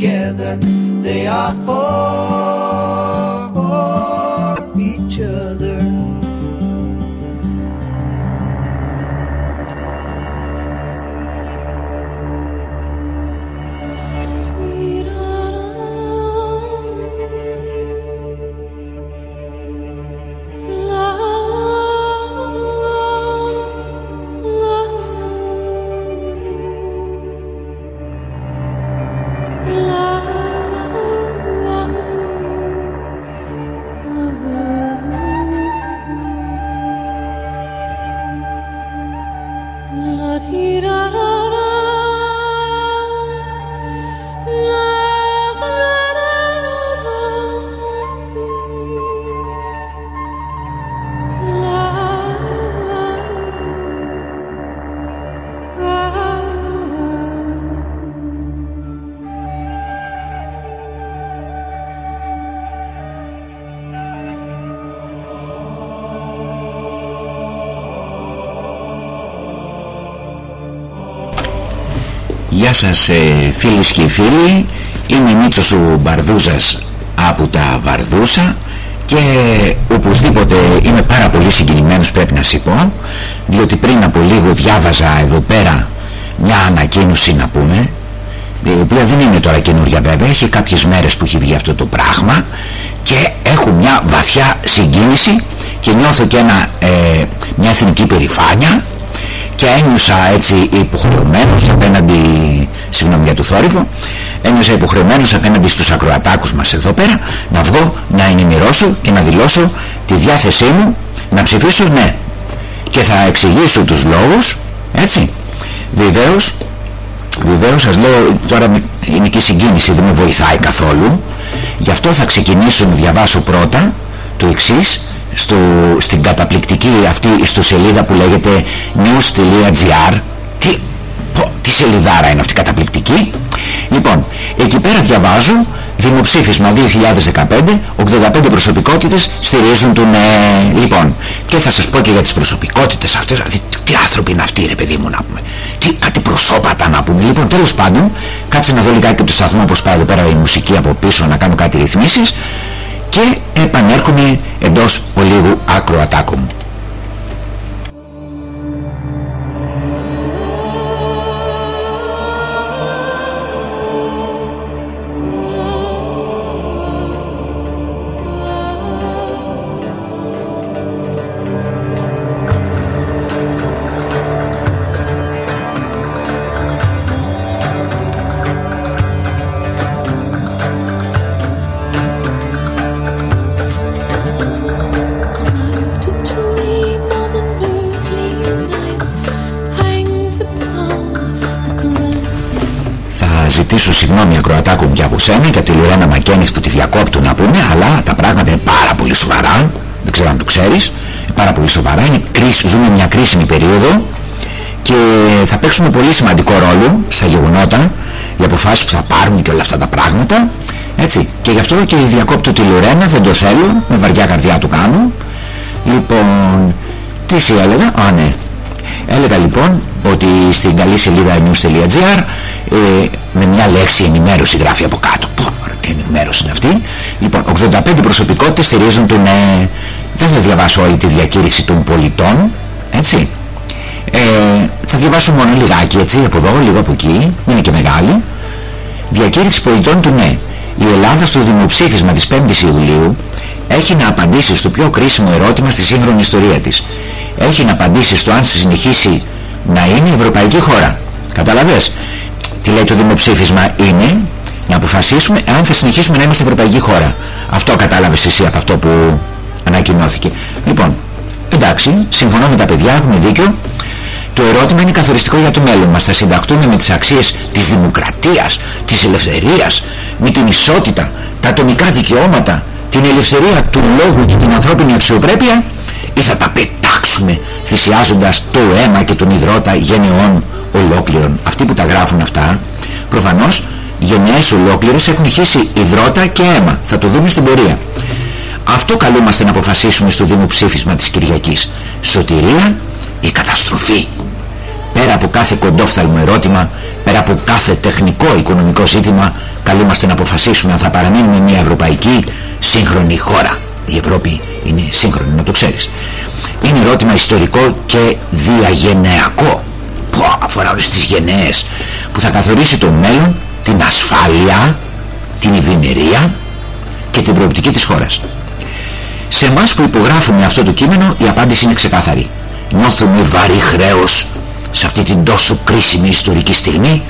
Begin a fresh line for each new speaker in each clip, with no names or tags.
together. They are for
σας ε, φίλες και φίλοι. Είμαι Μίτσος ο Μπαρδούζας από τα Βαρδούσα και οπωσδήποτε είμαι πάρα πολύ συγκινημένος πρέπει να πω διότι πριν από λίγο διάβαζα εδώ πέρα μια ανακοίνωση να πούμε η οποία δεν είναι τώρα καινούρια βέβαια έχει κάποιες μέρες που έχει βγει αυτό το πράγμα και έχω μια βαθιά συγκίνηση και νιώθω και ένα, ε, μια εθνική περηφάνεια και ένιωσα έτσι υποχρεωμένος απέναντι, συγγνώμη για το θόρυβο, ένιωσα υποχρεωμένος απέναντι στους ακροατάκους μας εδώ πέρα να βγω, να ενημερώσω και να δηλώσω τη διάθεσή μου να ψηφίσω ναι. Και θα εξηγήσω τους λόγους, έτσι. Βεβαίως, βεβαίως σας λέω, τώρα είναι και συγκίνηση, δεν με βοηθάει καθόλου. Γι' αυτό θα ξεκινήσω να διαβάσω πρώτα το εξής στο, στην καταπληκτική αυτή ιστοσελίδα που λέγεται news.gr τι, τι σελίδάρα είναι αυτή καταπληκτική; Λοιπόν εκεί πέρα διαβάζω δημοψήφισμα 2015 85 προσωπικότητες στηρίζουν τον ε, λοιπόν και θα σας πω και για τις προσωπικότητες αυτές τι, τι άνθρωποι είναι αυτοί ρε παιδί μου να πούμε. Τι, κάτι προσώπατα να πούμε. Λοιπόν τέλος πάντων κάτσε να δω λιγάκι από το σταθμό πως πάει εδώ πέρα η μουσική από πίσω να κάνω κάτι ρυθμίσεις και επανέρχομαι εντός ολίγου άκρο ατάκου μου. Ζητήσω συγγνώμη ακροατάκου μου και από σένα και τη Λουρένα Μακένης που τη διακόπτω να πούμε αλλά τα πράγματα είναι πάρα πολύ σοβαρά. Δεν ξέρω αν το ξέρεις. Πάρα πολύ σοβαρά. Είναι κρίση, ζούμε μια κρίσιμη περίοδο και θα παίξουμε πολύ σημαντικό ρόλο στα γεγονότα οι αποφάσεις που θα πάρουν και όλα αυτά τα πράγματα. Έτσι. Και γι' αυτό και διακόπτω τη Λουρένα δεν το θέλω με βαριά καρδιά του κάνω. Λοιπόν τι σε έλεγα; Α ναι. Έλεγα λοιπόν ότι στην καλή σελίδα news.gr ε, με μια λέξη ενημέρωση γράφει από κάτω. Πω, τι ενημέρωση είναι αυτή. Λοιπόν, 85 προσωπικότητες στηρίζουν τον... Ε, δεν θα διαβάσω όλη τη διακήρυξη των πολιτών, έτσι. Ε, θα διαβάσω μόνο λιγάκι έτσι από εδώ, λίγο από εκεί, είναι και μεγάλη. Διακήρυξη πολιτών του ναι. Η Ελλάδα στο δημοψήφισμα της 5ης Ιουλίου έχει να απαντήσει στο πιο κρίσιμο ερώτημα στη σύγχρονη ιστορία της. Έχει να απαντήσει στο αν συνεχίσει να είναι η ευρωπαϊκή χώρα. Καταλαβες; Τι λέει το δημοψήφισμα είναι να αποφασίσουμε αν θα συνεχίσουμε να είμαστε ευρωπαϊκή χώρα. Αυτό κατάλαβες εσύ από αυτό που ανακοινώθηκε. Λοιπόν, εντάξει, συμφωνώ με τα παιδιά, έχουν δίκιο. Το ερώτημα είναι καθοριστικό για το μέλλον μας. Θα συνταχτούμε με τις αξίες της δημοκρατίας, της ελευθερίας, με την ισότητα, τα ατομικά δικαιώματα, την ελευθερία του λόγου και την ανθρώπινη αξιοπρέπεια ή θα τα πετάξουμε θυσιάζοντας το αίμα και τον υδρότα γενεών ολόκληρων. Αυτοί που τα γράφουν αυτά, προφανώς γενιές ολόκληρες έχουν χύσει υδρότα και αίμα. Θα το δούμε στην πορεία. Αυτό καλούμαστε να αποφασίσουμε στο δημοψήφισμα της Κυριακής. Σωτηρία ή καταστροφή; Πέρα από κάθε κοντόφθαλμο ερώτημα, πέρα από κάθε τεχνικό οικονομικό ζήτημα, καλούμαστε να αποφασίσουμε αν θα παραμείνουμε μια ευρωπαϊκή σύγχρονη χώρα. Η Ευρώπη είναι σύγχρονη, να το ξέρεις. Είναι ερώτημα ιστορικό και διαγενειακό. Πω, αφορά όλες τις γενναίες που θα καθορίσει το μέλλον, την ασφάλεια, την ευημερία και την προοπτική της χώρας. Σε εμάς που υπογράφουμε αυτό το κείμενο η απάντηση είναι ξεκάθαρη. Νιώθουμε βαρύ χρέος σε αυτή την τόσο κρίσιμη ιστορική στιγμή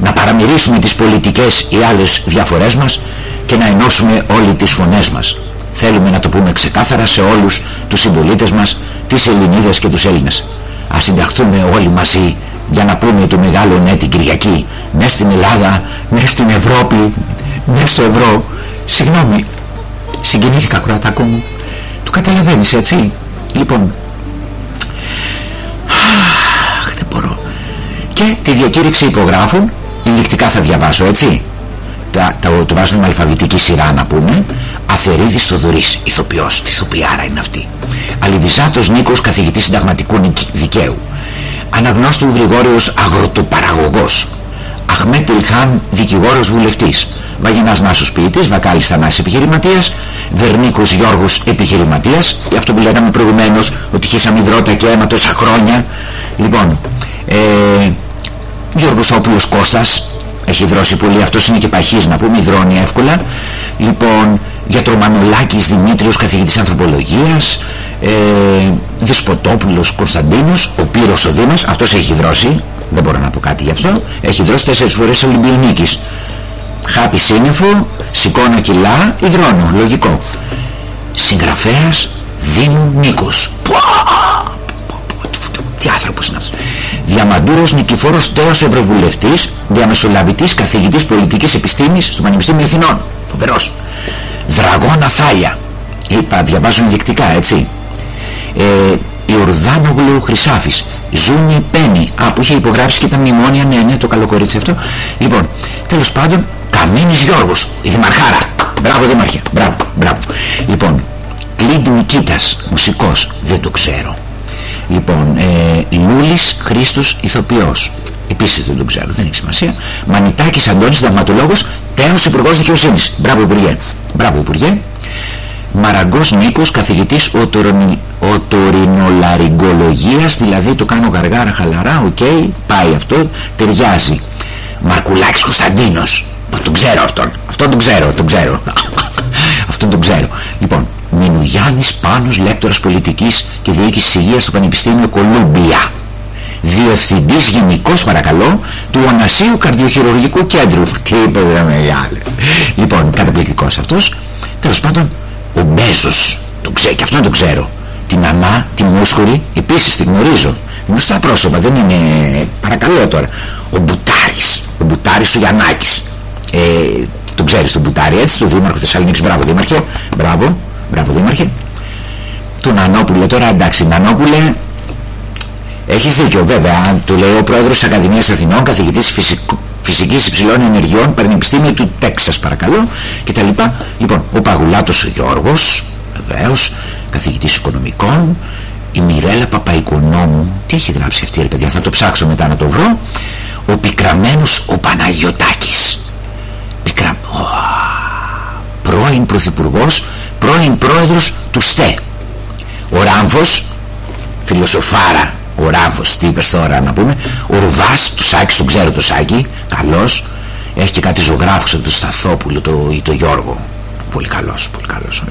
να παραμερίσουμε τις πολιτικές ή άλλες διαφορές μας και να ενώσουμε όλοι τις φωνές μας. Θέλουμε να το πούμε ξεκάθαρα σε όλους τους συμπολίτες μας, τις Ελληνίδες και τους Έλληνες. Ας συνταχθούμε όλοι μαζί για να πούμε το μεγάλο ναι την Κυριακή. Ναι στην Ελλάδα, ναι στην Ευρώπη, ναι στο ευρώ. Συγγνώμη, συγκινήθηκα κουρατάκο μου. Το καταλαβαίνεις έτσι. Λοιπόν, αχ, δεν μπορώ. Και τη διακήρυξη υπογράφουν, ενδεικτικά θα διαβάσω έτσι. Τα, τα, το βάζουν με αλφαβητική σειρά να πούμε. Αθερίδης Θοδωρής, ηθοποιός, τι ηθοποιάρα είναι αυτή. Αλιβιζάτος Νίκος, καθηγητής συνταγματικού δικαίου. Αναγνώστου Γρηγόριος Αγροτοπαραγωγός. Αχμέτ Ηλχάν, δικηγόρος βουλευτής. Βαγινάς Νάσος ποιητής, Βακάλης Θανάσης επιχειρηματίας, Βερνίκος Γιώργος επιχειρηματίας, για αυτό που λέγαμε προηγουμένως, ότι χύσαμε υδρότα και αίμα τόσα χρόνια. Λοιπόν, ε, Γιώργος Όπουλος Κώστας, έχει δρώσει πολύ, αυτός είναι και παχής να πούμε, υδρώνει εύκολα. Λοιπόν, Γιατρομανολάκης Δημήτριος, καθηγητής ανθρωπολογίας, ε, Δεσποτόπουλος Κωνσταντίνος, ο Πύρος ο Δήμας, αυτός έχει δρώσει, δεν μπορώ να πω κάτι γι' αυτό, έχει δρώσει τέσσερις φορές Ολυμπιονίκης. Χάπη σύννεφο, σηκώνω κιλά, υδρώνω, λογικό. Συγγραφέας Δήμου Νίκος. Τι άνθρωπος είναι αυτός. Διαμαντούρος Νικηφόρος Τέος Ευρωβουλευτής, διαμεσολαβητής καθηγητής πολιτικής επιστήμης στο Πανεπιστήμιο Αθηνών. Φοβερός. Δραγώνα Θάλια. Είπα, διαβάζω ενδεικτικά, έτσι. Ε, Ιορδάνογλου Χρυσάφης. Ζούνι Πένι. Α, που είχε υπογράψει και τα μνημόνια, ναι, ναι, το καλό κορίτσι αυτό. Λοιπόν, τέλος πάντων, Καμίνης Γιώργος, η Δημαρχάρα. Μπράβο Δημαρχέ, μπράβο, μπράβο. Λοιπόν, Κλίντ Νικήτας, μουσικός, δεν το ξέρω. Λοιπόν, ε, Λούλης Χρήστος Ηθοποιός, επίσης δεν το ξέρω, δεν έχει σημασία. Μανιτάκης Αντώνης, συνταγματολόγος, τέως Υπουργός Δικαιοσύνης. Μπράβο Υπουργέ, μπράβο Υπουργέ. Μαραγκός Νίκος, καθηγητής οτορινολαριγκολογίας, δηλαδή το κάνω γαργάρα χαλαρά, OK, okay, πάει αυτό, ταιριάζει. Μαρκουλάκης Κωνσταντίνος, τον ξέρω αυτόν, αυτόν τον ξέρω, τον ξέρω. αυτόν τον ξέρω. Λοιπόν, Μινουγιάννης Πάνος, λέκτορας πολιτικής και διοίκησης υγείας στο Πανεπιστήμιο Κολούμπια. Διευθυντής γενικός παρακαλώ του Ονασίου Καρδιοχειρουργικού Κέντρου. Τι είπε ρε μεγάλε. Λοιπόν, καταπληκτικός αυτός. Τέλος πάντων, ο Μπέζος, το ξέρω, και αυτόν το ξέρω. Την Ανά, τη Μούσχουρη, επίσης την γνωρίζω. Γνωστά πρόσωπα, δεν είναι... Παρακαλώ τώρα. Ο Μπουτάρης, ο Μπουτάρης ο Γιαννάκης. Ε, τον ξέρεις τον Μπουτάρη, έτσι, τον Δήμαρχο Θεσσαλονίκης. Μπράβο Δήμαρχε, μπράβο, μπράβο Δήμαρχε. Του Νανόπουλε τώρα, εντάξει, Νανόπουλε, έχεις δίκιο βέβαια, του λέει ο πρόεδρος της Ακαδημίας Αθηνών, καθηγητής φυσικού, φυσικής υψηλών ενεργειών, Πανεπιστήμιο του Τέξας παρακαλώ και τα λοιπά. Λοιπόν, ο Παγουλάτος ο Γιώργος, βεβαίως, καθηγητής οικονομικών, η Μιρέλα Παπαϊκονόμου, τι έχει γράψει αυτή ρε παιδιά, θα το ψάξω μετά να το βρω, ο πικραμένος ο Παναγιωτάκης. Πικρα... πρώην πρωθυπουργός, πρώην πρόεδρος του ΣΤΕ. Ο Ράμφος, φιλοσοφάρα ο Ράβος, τι είπες τώρα να πούμε, ο Ρουβάς, του Σάκης, τον ξέρω το Σάκη, καλός, έχει και κάτι ζωγράφους από το Σταθόπουλο το, ή το Γιώργο, πολύ καλός, πολύ καλός ο,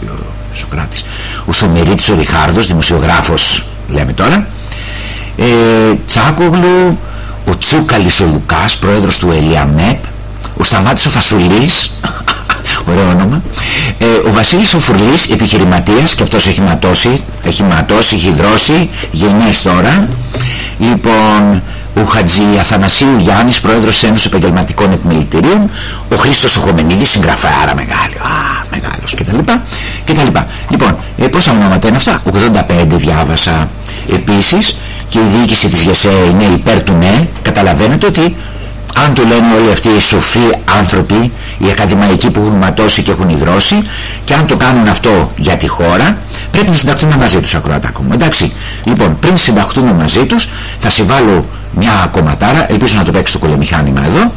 ο Σοκράτης. Ο Σομερίτης ο Ριχάρδος, δημοσιογράφος λέμε τώρα, ε, Τσάκογλου, ο Τσούκαλης ο Λουκάς, πρόεδρος του Ελιαμέπ, ο Σταμάτης ο Φασουλής, ωραίο όνομα, ε, ο Βασίλης ο Φουρλής, επιχειρηματίας, και αυτός έχει ματώσει, έχει ματώσει, έχει δρώσει, γενιές τώρα. Λοιπόν, ο Χατζη Αθανασίου Γιάννης, πρόεδρος της Ένωσης Επαγγελματικών Επιμελητηρίων, ο Χρήστος ο Χομενίδης, συγγραφέα μεγάλη, α, μεγάλος κτλ. λοιπά Λοιπόν, ε, πόσα ονόματα είναι αυτά, 85 διάβασα. Επίσης, και η διοίκηση της ΓΕΣΕ είναι υπέρ του ναι, καταλαβαίνετε ότι αν το λένε όλοι αυτοί οι σοφοί άνθρωποι, οι ακαδημαϊκοί που έχουν ματώσει και έχουν ιδρώσει και αν το κάνουν αυτό για τη χώρα, πρέπει να συνταχθούμε μαζί τους ακροατάκο μου. Εντάξει, λοιπόν, πριν συνταχθούμε μαζί τους, θα συμβάλλω μια κομματάρα, ελπίζω να το παίξει το κολομηχάνημα εδώ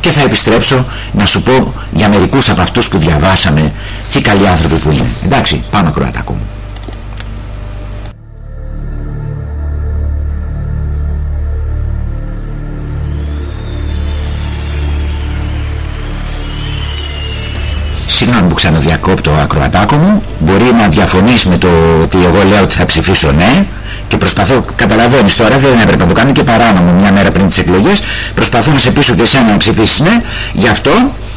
και θα επιστρέψω να σου πω για μερικούς από αυτούς που διαβάσαμε τι καλοί άνθρωποι που είναι. Εντάξει, πάμε ακροατάκο μου. Συγγνώμη που ξαναδιακόπτω ακροατάκο μου. Μπορεί να διαφωνείς με το ότι εγώ λέω ότι θα ψηφίσω ναι. Και προσπαθώ, καταλαβαίνεις τώρα δεν έπρεπε να το κάνω και παράνομο μια μέρα πριν τις εκλογές. Προσπαθώ να σε πείσω και εσένα να ψηφίσεις ναι. Γι' αυτό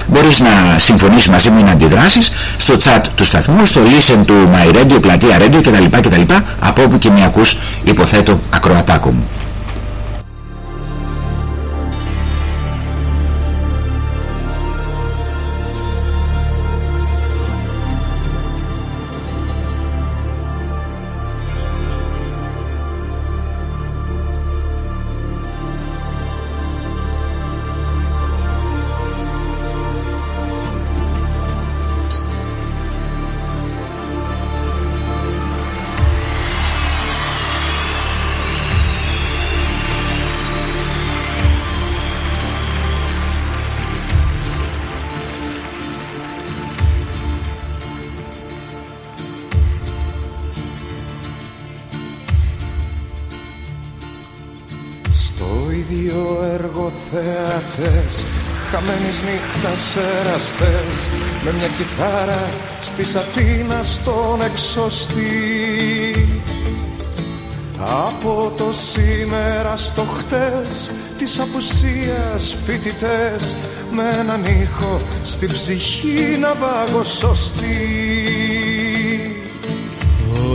μπορείς να συμφωνήσεις μαζί μου ή να αντιδράσεις Στο chat του σταθμού, στο listen του My Radio, πλατεία Radio κτλ, κτλ. Από όπου και με ακούς υποθέτω ακροατάκο μου
εραστές με μια κιθάρα στη Αθήνας στον εξωστή. Από το σήμερα στο χτες της απουσίας φοιτητές με έναν ήχο στην ψυχή να βάγω σωστή.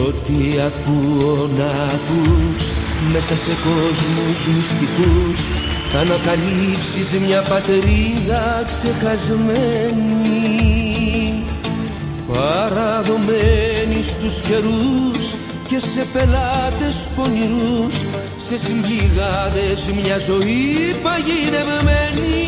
Ό,τι ακούω να ακούς μέσα σε κόσμους μυστικούς θα ανακαλύψεις μια πατρίδα ξεχασμένη παραδομένη στους καιρούς και σε πελάτες πονηρούς σε συμπληγάδες μια ζωή παγιδευμένη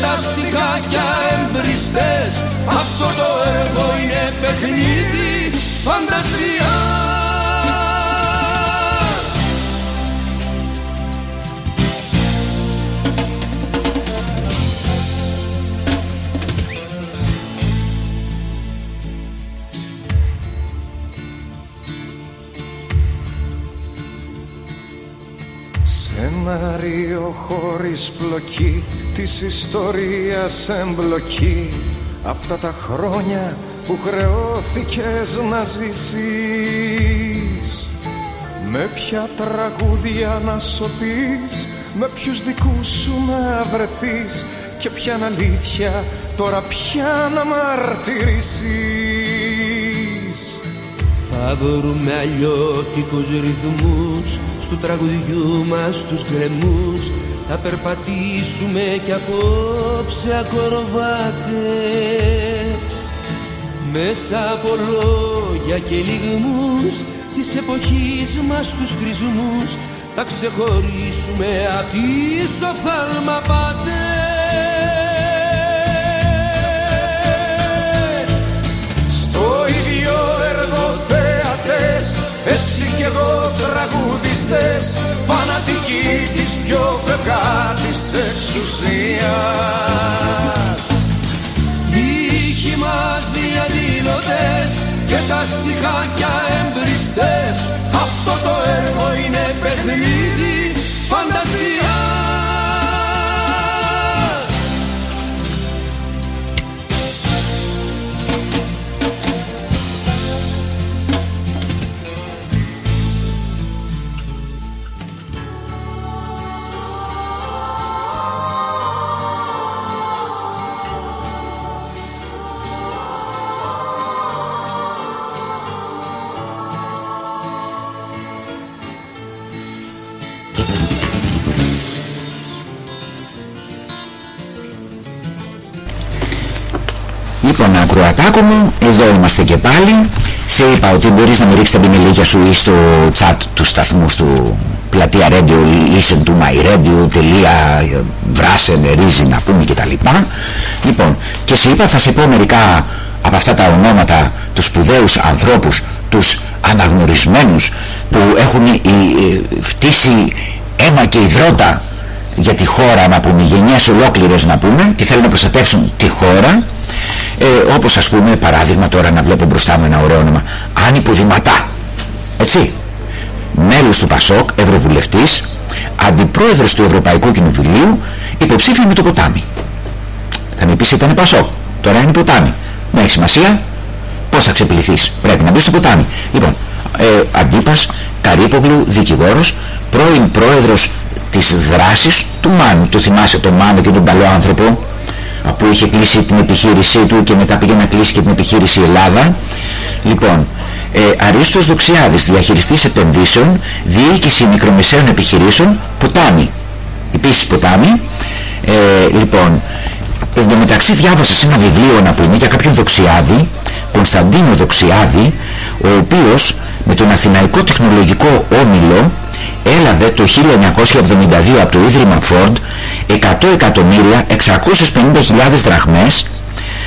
τα στιχάκια εμπριστές. Αυτό το έργο είναι παιχνίδι φαντασίας.
Σενάριο χωρίς πλοκή της ιστορίας εμπλοκή. Αυτά τα χρόνια που χρεώθηκες να ζήσεις. Με ποια τραγούδια να σωθείς Με ποιους δικούς σου να βρεθείς Και ποια αλήθεια τώρα πια να μαρτυρήσεις.
Θα βρούμε αλλιώτικους ρυθμούς Στου τραγουδιού μας τους γκρεμούς Θα περπατήσουμε κι απόψε ακροβάτες. Μέσα από λόγια και λιγμούς Της εποχής μας τους χρησμούς Θα ξεχωρίσουμε απ' τις οφθαλμαπάτες
Εσύ κι εγώ τραγουδιστές Φανατικοί της πιο της εξουσίας.
Ήχοι μας διαδηλωτές Και τα στιχάκια εμπριστές. Αυτό το έργο είναι παιχνίδι φαντασίας
Λοιπόν ακροατάκο μου, εδώ είμαστε και πάλι σε είπα ότι μπορείς να με ρίξεις τα πινελίκια σου ή στο chat του σταθμού του πλατεία radio, listen to my radio, τελεία, βράσε, ρίζι να πούμε κτλ. Λοιπόν, και σε είπα θα σε πω μερικά από αυτά τα ονόματα, τους σπουδαίους ανθρώπους, τους αναγνωρισμένους που έχουν φτύσει αίμα και υδρότα για τη χώρα να πούμε, γενιές ολόκληρες να πούμε και θέλουν να προστατεύσουν τη χώρα ε, όπως ας πούμε παράδειγμα τώρα να βλέπω μπροστά μου ένα ωραίο όνομα. Άννη Πουδηματά έτσι. Μέλος του ΠΑΣΟΚ, ευρωβουλευτής αντιπρόεδρος του Ευρωπαϊκού Κοινοβουλίου υποψήφιο με το ποτάμι. Θα με πεις ήταν ΠΑΣΟΚ τώρα είναι ποτάμι δεν έχει σημασία. Πως θα ξεπληθείς. Πρέπει να μπεις στο ποτάμι. Λοιπόν ε, αντίπας Καρύπογλου δικηγόρος πρώην πρόεδρος της δράσης του Μάνου. Το θυμάσαι τον Μάνου και τον καλό άνθρωπο που είχε κλείσει την επιχείρησή του και μετά πήγε να κλείσει και την επιχείρηση Ελλάδα. Λοιπόν, ε, Αρίστος Δοξιάδης, διαχειριστής επενδύσεων, διοίκηση μικρομεσαίων επιχειρήσεων, ποτάμι. Επίσης ποτάμι. Ε, λοιπόν, εν τω μεταξύ διάβασα σε ένα βιβλίο να πούμε για κάποιον Δοξιάδη, Κωνσταντίνο Δοξιάδη, ο οποίος με τον Αθηναϊκό Τεχνολογικό Όμιλο έλαβε το 1972 από το Ίδρυμα Ford 100 εκατομμύρια 650.000 δραχμές.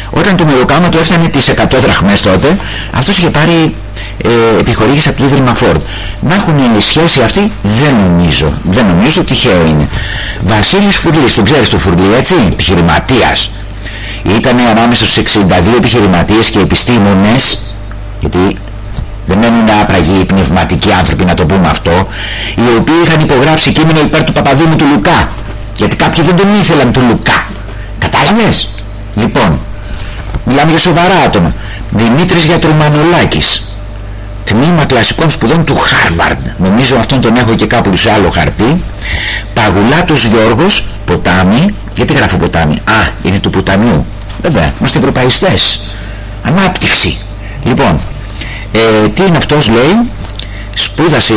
Όταν το μεροκάμα του έφτανε τις 100 δραχμές τότε αυτός είχε πάρει ε, επιχορήγηση από το Ίδρυμα Ford. Να έχουν σχέση αυτή δεν νομίζω. Δεν νομίζω τυχαίο είναι. Βασίλης Φουρλής τον ξέρεις το Φουρλή έτσι επιχειρηματίας. Ήταν ανάμεσα στους 62 επιχειρηματίες και επιστήμονες γιατί δεν μένουν άπραγοι πνευματικοί άνθρωποι να το πούμε αυτό οι οποίοι είχαν υπογράψει κείμενο υπέρ του Παπαδήμου του Λουκά γιατί κάποιοι δεν τον ήθελαν του Λουκά. Κατάλαβες; Λοιπόν μιλάμε για σοβαρά άτομα. Δημήτρης Γιατρουμανολάκης τμήμα κλασικών σπουδών του Χάρβαρντ. Νομίζω αυτόν τον έχω και κάπου σε άλλο χαρτί. Παγουλάτος Γιώργος ποτάμι. Γιατί γράφω ποτάμι; Α είναι του ποταμιού. Βέβαια είμαστε ευρωπαϊστές. Ανάπτυξη. Λοιπόν ε, τι είναι αυτός λέει; Σπούδασε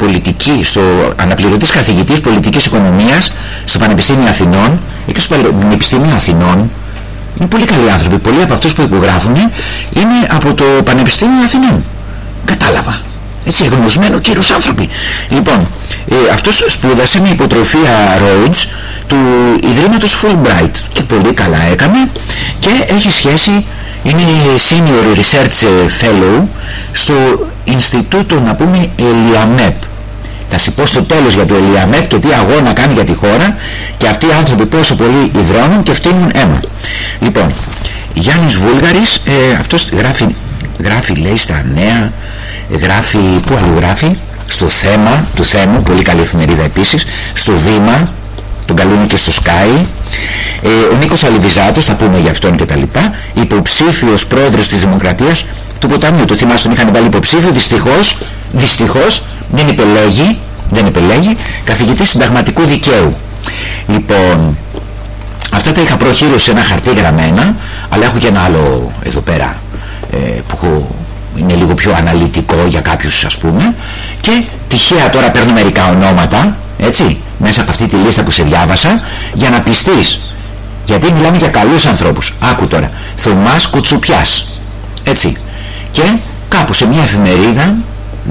πολιτική, στο αναπληρωτής καθηγητής πολιτικής οικονομίας στο Πανεπιστήμιο Αθηνών. Και στο Πανεπιστήμιο Αθηνών. Είναι πολύ καλοί άνθρωποι, πολλοί από αυτούς που υπογράφουν είναι από το Πανεπιστήμιο Αθηνών. Κατάλαβα. Έτσι γνωσμένο κύριος άνθρωποι. Λοιπόν ε, αυτός σπούδασε με υποτροφία Rhodes του Ιδρύματος Fulbright και πολύ καλά έκανε και έχει σχέση είναι Senior Research Fellow στο Ινστιτούτο να πούμε Ελιαμέπ θα σου πω στο τέλος για το Ελιαμέπ και τι αγώνα κάνει για τη χώρα και αυτοί οι άνθρωποι πόσο πολύ υδρώνουν και φτύνουν αίμα. Λοιπόν Γιάννης Βούλγαρης ε, αυτός γράφει, γράφει λέει στα νέα γράφει, πού αλλού γράφει; Στο θέμα του θέμου, πολύ καλή εφημερίδα επίσης στο βήμα τον καλούν και στο Sky ε, ο Νίκος Αλιβιζάτος θα πούμε για αυτόν και τα λοιπά υποψήφιος πρόεδρος της Δημοκρατίας του Ποταμιού. Το θυμάστε τον είχαν βάλει υποψήφιο δυστυχώς, δυστυχώς δεν επελέγει δεν επελέγει καθηγητής συνταγματικού δικαίου. Λοιπόν αυτά τα είχα προχείρωση σε ένα χαρτί γραμμένα αλλά έχω και ένα άλλο εδώ πέρα ε, που είναι λίγο πιο αναλυτικό για κάποιους ας πούμε. Και τυχαία τώρα παίρνω μερικά ονόματα έτσι μέσα από αυτή τη λίστα που σε διάβασα για να πιστείς. Γιατί μιλάμε για καλούς ανθρώπους. Άκου τώρα. Θωμάς Κουτσουπιάς. Έτσι. Και κάπου σε μια εφημερίδα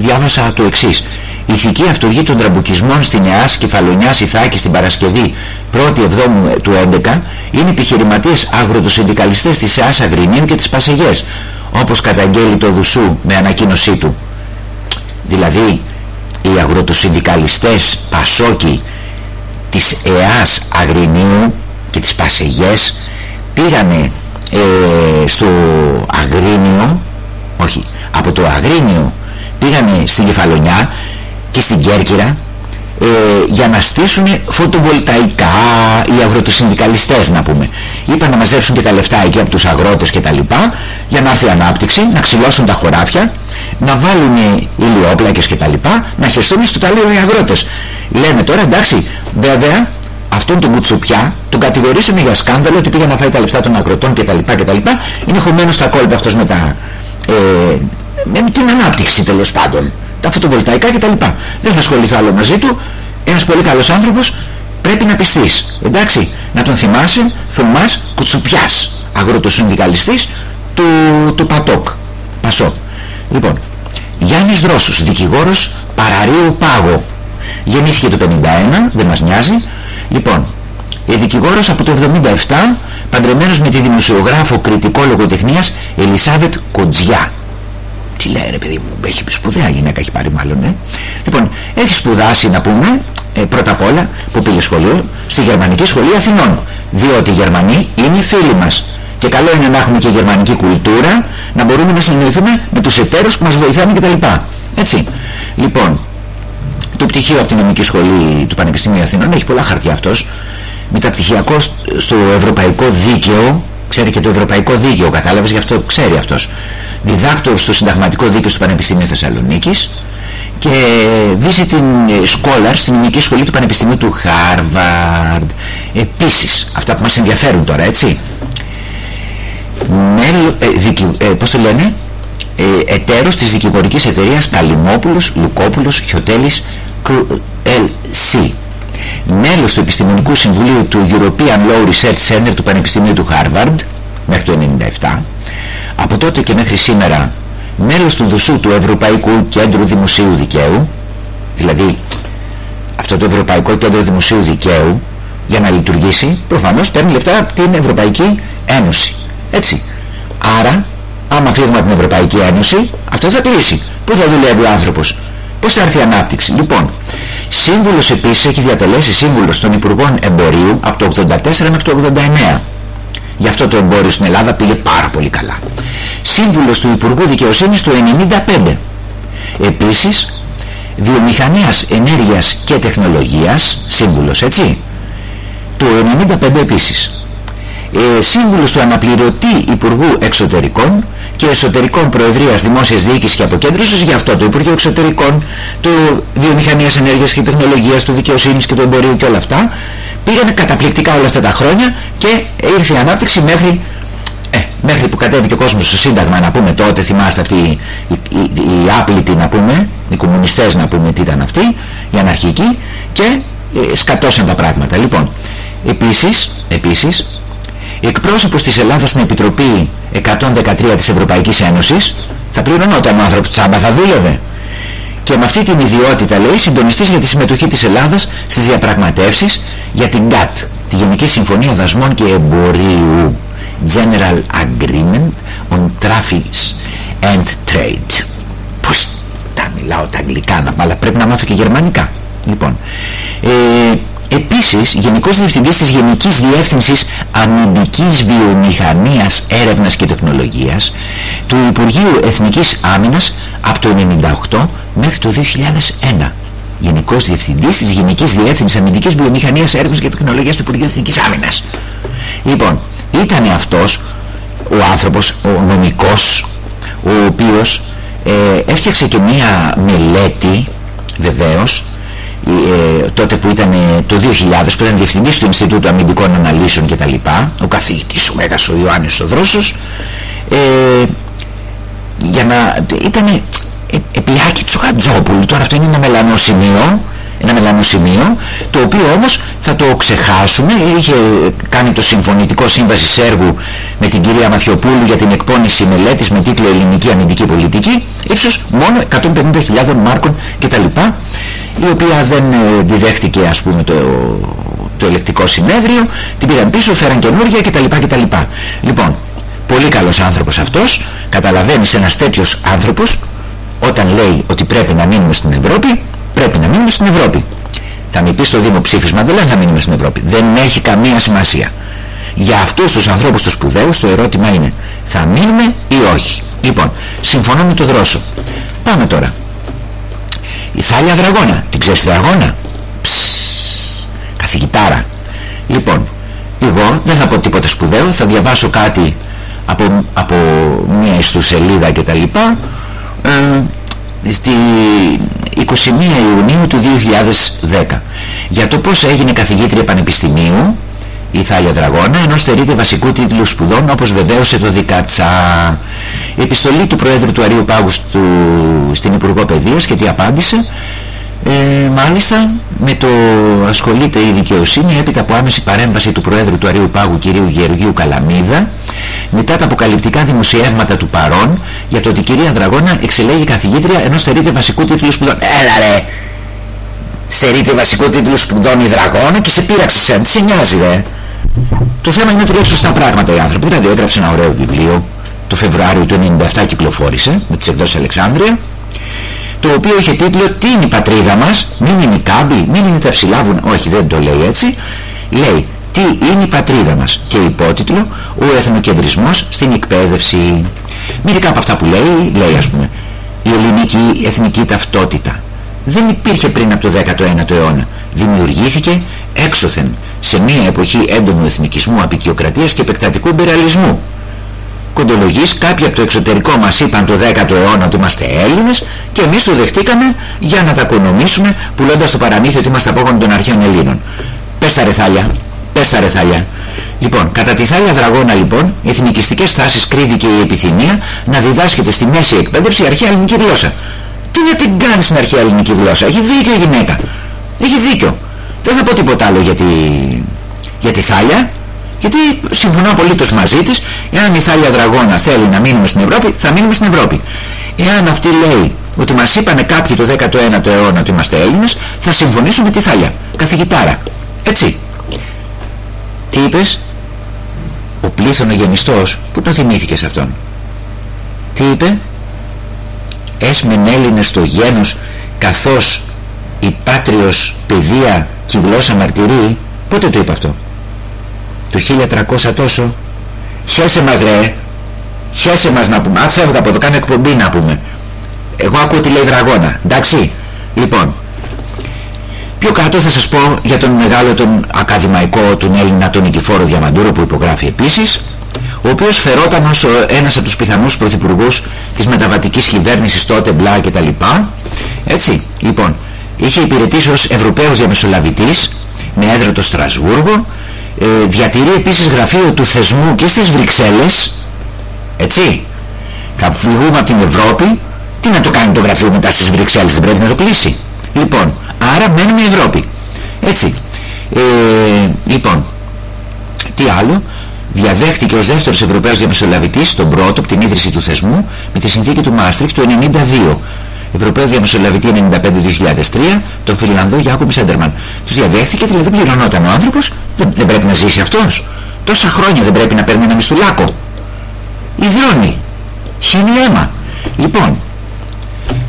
διάβασα το εξής. Ηθική αυτοργή των τραμπουκισμών στην ΕΑΣ Κεφαλονιάς Ιθάκη στην Παρασκευή 1η Εβδόμου του 11 είναι επιχειρηματίες αγροτοσυνδικαλιστές της ΕΑΣ Αγρινίου και της Πασεγές όπως καταγγέλει το Δουσού με ανακοίνωσή του. Δηλαδή οι αγροτοσυνδικαλιστές Πασόκοι της ΕΑΣ Αγρινίου και της Πασεγές πήγανε ε, στο Αγρίνιο όχι από το Αγρίνιο πήγανε στην Κεφαλονιά και στην Κέρκυρα ε, για να στήσουν φωτοβολταϊκά οι αγροτοσυνδικαλιστές να πούμε είπαν να μαζέψουν και τα λεφτά εκεί από τους αγρότες και τα λοιπά για να έρθει η ανάπτυξη να ξυλώσουν τα χωράφια να βάλουν ηλιόπλακες και τα λοιπά να χεστούν στο ταλείο οι αγρότες λένε τώρα εντάξει βέβαια αυτόν τον κουτσουπιά τον κατηγορήσαμε για σκάνδαλο ότι πήγε να φάει τα λεφτά των αγροτών κτλ. κτλ. Είναι χωμένος στα κόλπα αυτός με, τα, ε, με την ανάπτυξη τέλος πάντων. Τα φωτοβολταϊκά κτλ. Δεν θα ασχοληθώ άλλο μαζί του. Ένας πολύ καλός άνθρωπος πρέπει να πιστείς. Εντάξει, να τον θυμάσαι Θωμάς Κουτσουπιάς, αγροτοσυνδικαλιστής του, του ΠΑΤΟΚ. Πασό. Λοιπόν, Γιάννης Δρόσος, δικηγόρος Παραρίου Πάγο. Γεννήθηκε το 51, δεν μας νοιάζει. Λοιπόν, ε, δικηγόρος από το 77, παντρεμένος με τη δημοσιογράφο κριτικό λογοτεχνίας Ελισάβετ Κοντζιά. Τι λέει ρε παιδί μου, έχει σπουδαία γυναίκα, έχει πάρει μάλλον, ε. Λοιπόν, έχει σπουδάσει να πούμε, ε, πρώτα απ' όλα, που πήγε σχολείο, στη Γερμανική Σχολή Αθηνών. Διότι οι Γερμανοί είναι οι φίλοι μας. Και καλό είναι να έχουμε και γερμανική κουλτούρα, να μπορούμε να συνεννοηθούμε με τους εταίρους που μας βοηθάνε κτλ. Έτσι. Λοιπόν, το πτυχίο από την νομική σχολή του Πανεπιστημίου Αθηνών έχει πολλά χαρτιά αυτός. Μεταπτυχιακό στο Ευρωπαϊκό Δίκαιο, ξέρει και το Ευρωπαϊκό Δίκαιο, κατάλαβες, γι' αυτό ξέρει αυτός. Διδάκτορ στο Συνταγματικό Δίκαιο του Πανεπιστημίου Θεσσαλονίκης και visiting scholar στην νομική σχολή του Πανεπιστημίου του Χάρβαρντ. Επίσης, αυτά που μας ενδιαφέρουν τώρα, έτσι. Μέλ, ε, δικη, ε, πώς το λένε, ε, εταίρος της δικηγορικής εταιρείας Καλυμόπουλος, Λουκόπουλος, Χιωτέλης, LC. Μέλος του Επιστημονικού Συμβουλίου του European Law Research Center του Πανεπιστημίου του Harvard μέχρι το 1997. Από τότε και μέχρι σήμερα μέλος του ΔΟΣΟΥ του Ευρωπαϊκού Κέντρου Δημοσίου Δικαίου δηλαδή αυτό το Ευρωπαϊκό Κέντρο Δημοσίου Δικαίου για να λειτουργήσει προφανώς παίρνει λεφτά από την Ευρωπαϊκή Ένωση. Έτσι. Άρα άμα φύγουμε από την Ευρωπαϊκή Ένωση αυτό θα κλείσει. Πού θα δουλεύει ο άνθρωπος; Πως θα έρθει η ανάπτυξη; Λοιπόν σύμβουλος επίσης έχει διατελέσει σύμβουλος των Υπουργών Εμπορίου από το 84 μέχρι το 89 Γι' αυτό το εμπόριο στην Ελλάδα πήγε πάρα πολύ καλά. Σύμβουλος του Υπουργού Δικαιοσύνης το 1995. Επίσης, βιομηχανίας ενέργειας και τεχνολογίας, σύμβουλος έτσι, το 1995 επίσης. Ε, σύμβουλος του αναπληρωτή Υπουργού Εξωτερικών και Εσωτερικών Προεδρίας Δημόσιας Διοίκησης και Αποκέντρωσης για αυτό το Υπουργείο Εξωτερικών, του Βιομηχανίας Ενέργειας και Τεχνολογίας, του Δικαιοσύνης και του Εμπορίου και όλα αυτά πήγανε καταπληκτικά όλα αυτά τα χρόνια και ήρθε η ανάπτυξη μέχρι, ε, μέχρι που κατέβηκε ο κόσμος στο Σύνταγμα να πούμε τότε θυμάστε αυτοί οι, οι, οι, οι άπλητοι να πούμε οι κομμουνιστές να πούμε τι ήταν αυτοί οι αναρχικοί και ε, σκατώσαν τα πράγματα. Λοιπόν επίσης, επίσης εκπρόσωπος της Ελλάδας στην Επιτροπή 113 της Ευρωπαϊκής Ένωσης θα πληρωνόταν ο άνθρωπος τσάμπα θα δούλευε και με αυτή την ιδιότητα λέει συντονιστής για τη συμμετοχή της Ελλάδας στις διαπραγματεύσεις για την ΓΚΑΤ, τη Γενική Συμφωνία Δασμών και Εμπορίου General Agreement on Traffics and Trade. Πώς τα μιλάω τα αγγλικά, αλλά πρέπει να μάθω και γερμανικά. Λοιπόν, ε, Επίσης, Γενικός Διευθυντής της Γενικής Διεύθυνσης Αμυντικής Βιομηχανίας Έρευνας και Τεχνολογίας του Υπουργείου Εθνικής Άμυνας από το 1998 μέχρι το 2001. Γενικός Διευθυντής της Γενικής Διεύθυνσης Αμυντικής Βιομηχανίας Έρευνας και Τεχνολογίας του Υπουργείου Εθνικής Άμυνας. Λοιπόν, ήταν αυτός ο άνθρωπος, ο νομικός, ο οποίος ε, έφτιαξε και μία μελέτη βεβαίως ε, τότε που ήταν το 2000 που ήταν διευθυντής του Ινστιτούτου Αμυντικών Αναλύσεων και τα λοιπά ο καθηγητής ο Μέγας ο Ιωάννης ο Δρόσος ε, για να ήταν ε, επί του Χατζόπουλου τώρα αυτό είναι ένα μελανό σημείο ένα μελανό σημείο το οποίο όμως θα το ξεχάσουμε. Είχε κάνει το συμφωνητικό σύμβαση έργου με την κυρία Μαθιοπούλου για την εκπόνηση μελέτης με τίτλο Ελληνική Αμυντική Πολιτική ύψος μόνο 150.000 μάρκων κτλ η οποία δεν ε, διδέχτηκε ας πούμε το, το ελεκτικό συνέδριο την πήραν πίσω, φέραν καινούργια κτλ. κτλ. Λοιπόν, πολύ καλός άνθρωπος αυτός. Καταλαβαίνεις ένας τέτοιος άνθρωπος όταν λέει ότι πρέπει να μείνουμε στην Ευρώπη πρέπει να μείνουμε στην Ευρώπη. Θα μην πεις στο δημοψήφισμα δεν λέει θα μείνουμε στην Ευρώπη. Δεν έχει καμία σημασία. Για αυτούς τους ανθρώπους τους σπουδαίους το ερώτημα είναι θα μείνουμε ή όχι. Λοιπόν συμφωνώ με το δρόσο. Πάμε τώρα η Θάλια Δραγώνα. Την ξέρεις Δραγώνα; καθηγητάρα. Λοιπόν, εγώ δεν θα πω τίποτα σπουδαίο, θα διαβάσω κάτι από, από μια ιστοσελίδα και τα λοιπά. Ε, στη 21 Ιουνίου του 2010 για το πώς έγινε καθηγήτρια πανεπιστημίου η Θάλια Δραγώνα ενώ στερείται βασικού τίτλου σπουδών όπως βεβαίωσε το Δικάτσα η επιστολή του Προέδρου του Αρίου Πάγου του, στην Υπουργό Παιδείας και τι απάντησε ε, μάλιστα με το ασχολείται η δικαιοσύνη έπειτα από άμεση παρέμβαση του Προέδρου του Αρίου Πάγου κ. Γεωργίου Καλαμίδα μετά τα αποκαλυπτικά δημοσιεύματα του παρόν για το ότι η κυρία Δραγώνα εξελέγει καθηγήτρια ενώ στερείται βασικού τίτλου σπουδών. Έλα ρε! Στερείται βασικού τίτλου σπουδών η Δραγώνα και σε πείραξε σαν. Τι σε νοιάζει ρε! Το θέμα είναι ότι λέει σωστά πράγματα οι άνθρωποι. Δηλαδή έγραψε ένα ωραίο βιβλίο το Φεβρουάριο του 1997 κυκλοφόρησε με τις εκδόσεις Αλεξάνδρεια το οποίο είχε τίτλο «Τι είναι η πατρίδα μας, μην είναι η κάμπη, μην είναι τα ψηλάβουν». Όχι δεν το λέει έτσι. Λέει «Τι είναι η πατρίδα μας» και υπότιτλο «Ο εθνοκεντρισμός στην εκπαίδευση». Μερικά από αυτά που λέει, λέει ας πούμε «Η ελληνική εθνική ταυτότητα δεν υπήρχε πριν από το 19ο αιώνα. Δημιουργήθηκε έξωθεν σε μια εποχή έντονου εθνικισμού, απεικιοκρατίας και επεκτατικού εμπεραλισμού κοντολογής κάποιοι από το εξωτερικό μας είπαν το 10ο αιώνα ότι είμαστε Έλληνες και εμείς το δεχτήκαμε για να τα οικονομήσουμε πουλώντας το παραμύθι ότι είμαστε απόγονοι των αρχαίων Ελλήνων. Πες τα ρεθάλια, πες τα ρεθάλια. Λοιπόν, κατά τη θάλια δραγώνα λοιπόν, οι εθνικιστικές τάσεις κρύβει και η επιθυμία να διδάσκεται στη μέση εκπαίδευση η αρχαία ελληνική γλώσσα. Τι να την κάνεις στην αρχαία ελληνική γλώσσα, έχει δίκιο η γυναίκα. Έχει δίκιο. Δεν θα πω τίποτα άλλο για τη, για τη θάλια, γιατί συμφωνώ απολύτως μαζί της, εάν η Θάλια Δραγώνα θέλει να μείνουμε στην Ευρώπη, θα μείνουμε στην Ευρώπη. Εάν αυτή λέει ότι μας είπανε κάποιοι το 19ο αιώνα ότι είμαστε Έλληνες, θα συμφωνήσουμε με τη Θάλια. Καθηγητάρα. Έτσι. Τι είπες; Ο πλήθωνο γενιστός. Πού τον θυμήθηκες αυτόν. Τι είπε; Έσμεν Έλληνες στο γένος καθώς η πάτριος παιδεία και η γλώσσα μαρτυρεί. Πότε το είπε αυτό; Το 1300 τόσο χέσε μας ρε. Χέσε μας να πούμε. Αν φεύγω από εδώ κάνω εκπομπή να πούμε εγώ ακούω τι λέει Δραγώνα εντάξει λοιπόν Πιο κάτω θα σας πω για τον μεγάλο τον ακαδημαϊκό τον Έλληνα τον Νικηφόρο Διαμαντούρο που υπογράφει επίσης ο οποίος φερόταν ως ένας από τους πιθανούς πρωθυπουργούς της μεταβατικής κυβέρνησης τότε μπλα και τα λοιπά. Έτσι λοιπόν είχε υπηρετήσει ως Ευρωπαίος Διαμεσολαβητής με έδρα το Στρασβούργο ε, διατηρεί επίσης γραφείο του θεσμού και στις Βρυξέλλες έτσι θα φυγούμε από την Ευρώπη. Τι να το κάνει το γραφείο μετά στις Βρυξέλλες δεν πρέπει να το κλείσει. Λοιπόν άρα μένουμε Ευρώπη. Έτσι ε, λοιπόν τι άλλο διαδέχτηκε ως δεύτερος Ευρωπαίος Διαμεσολαβητής τον πρώτο από την ίδρυση του θεσμού με τη συνθήκη του Μάστριχ του 1992 Ευρωπαίο Διαμεσολαβητή 95-2003, τον Φιλανδό Γιάκομ Σέντερμαν. Τους διαδέχθηκε, δηλαδή πληρωνόταν ο άνθρωπος, δεν, δεν πρέπει να ζήσει αυτός. Τόσα χρόνια δεν πρέπει να παίρνει ένα μισθουλάκο. Ιδρώνει. Χύνει αίμα. Λοιπόν,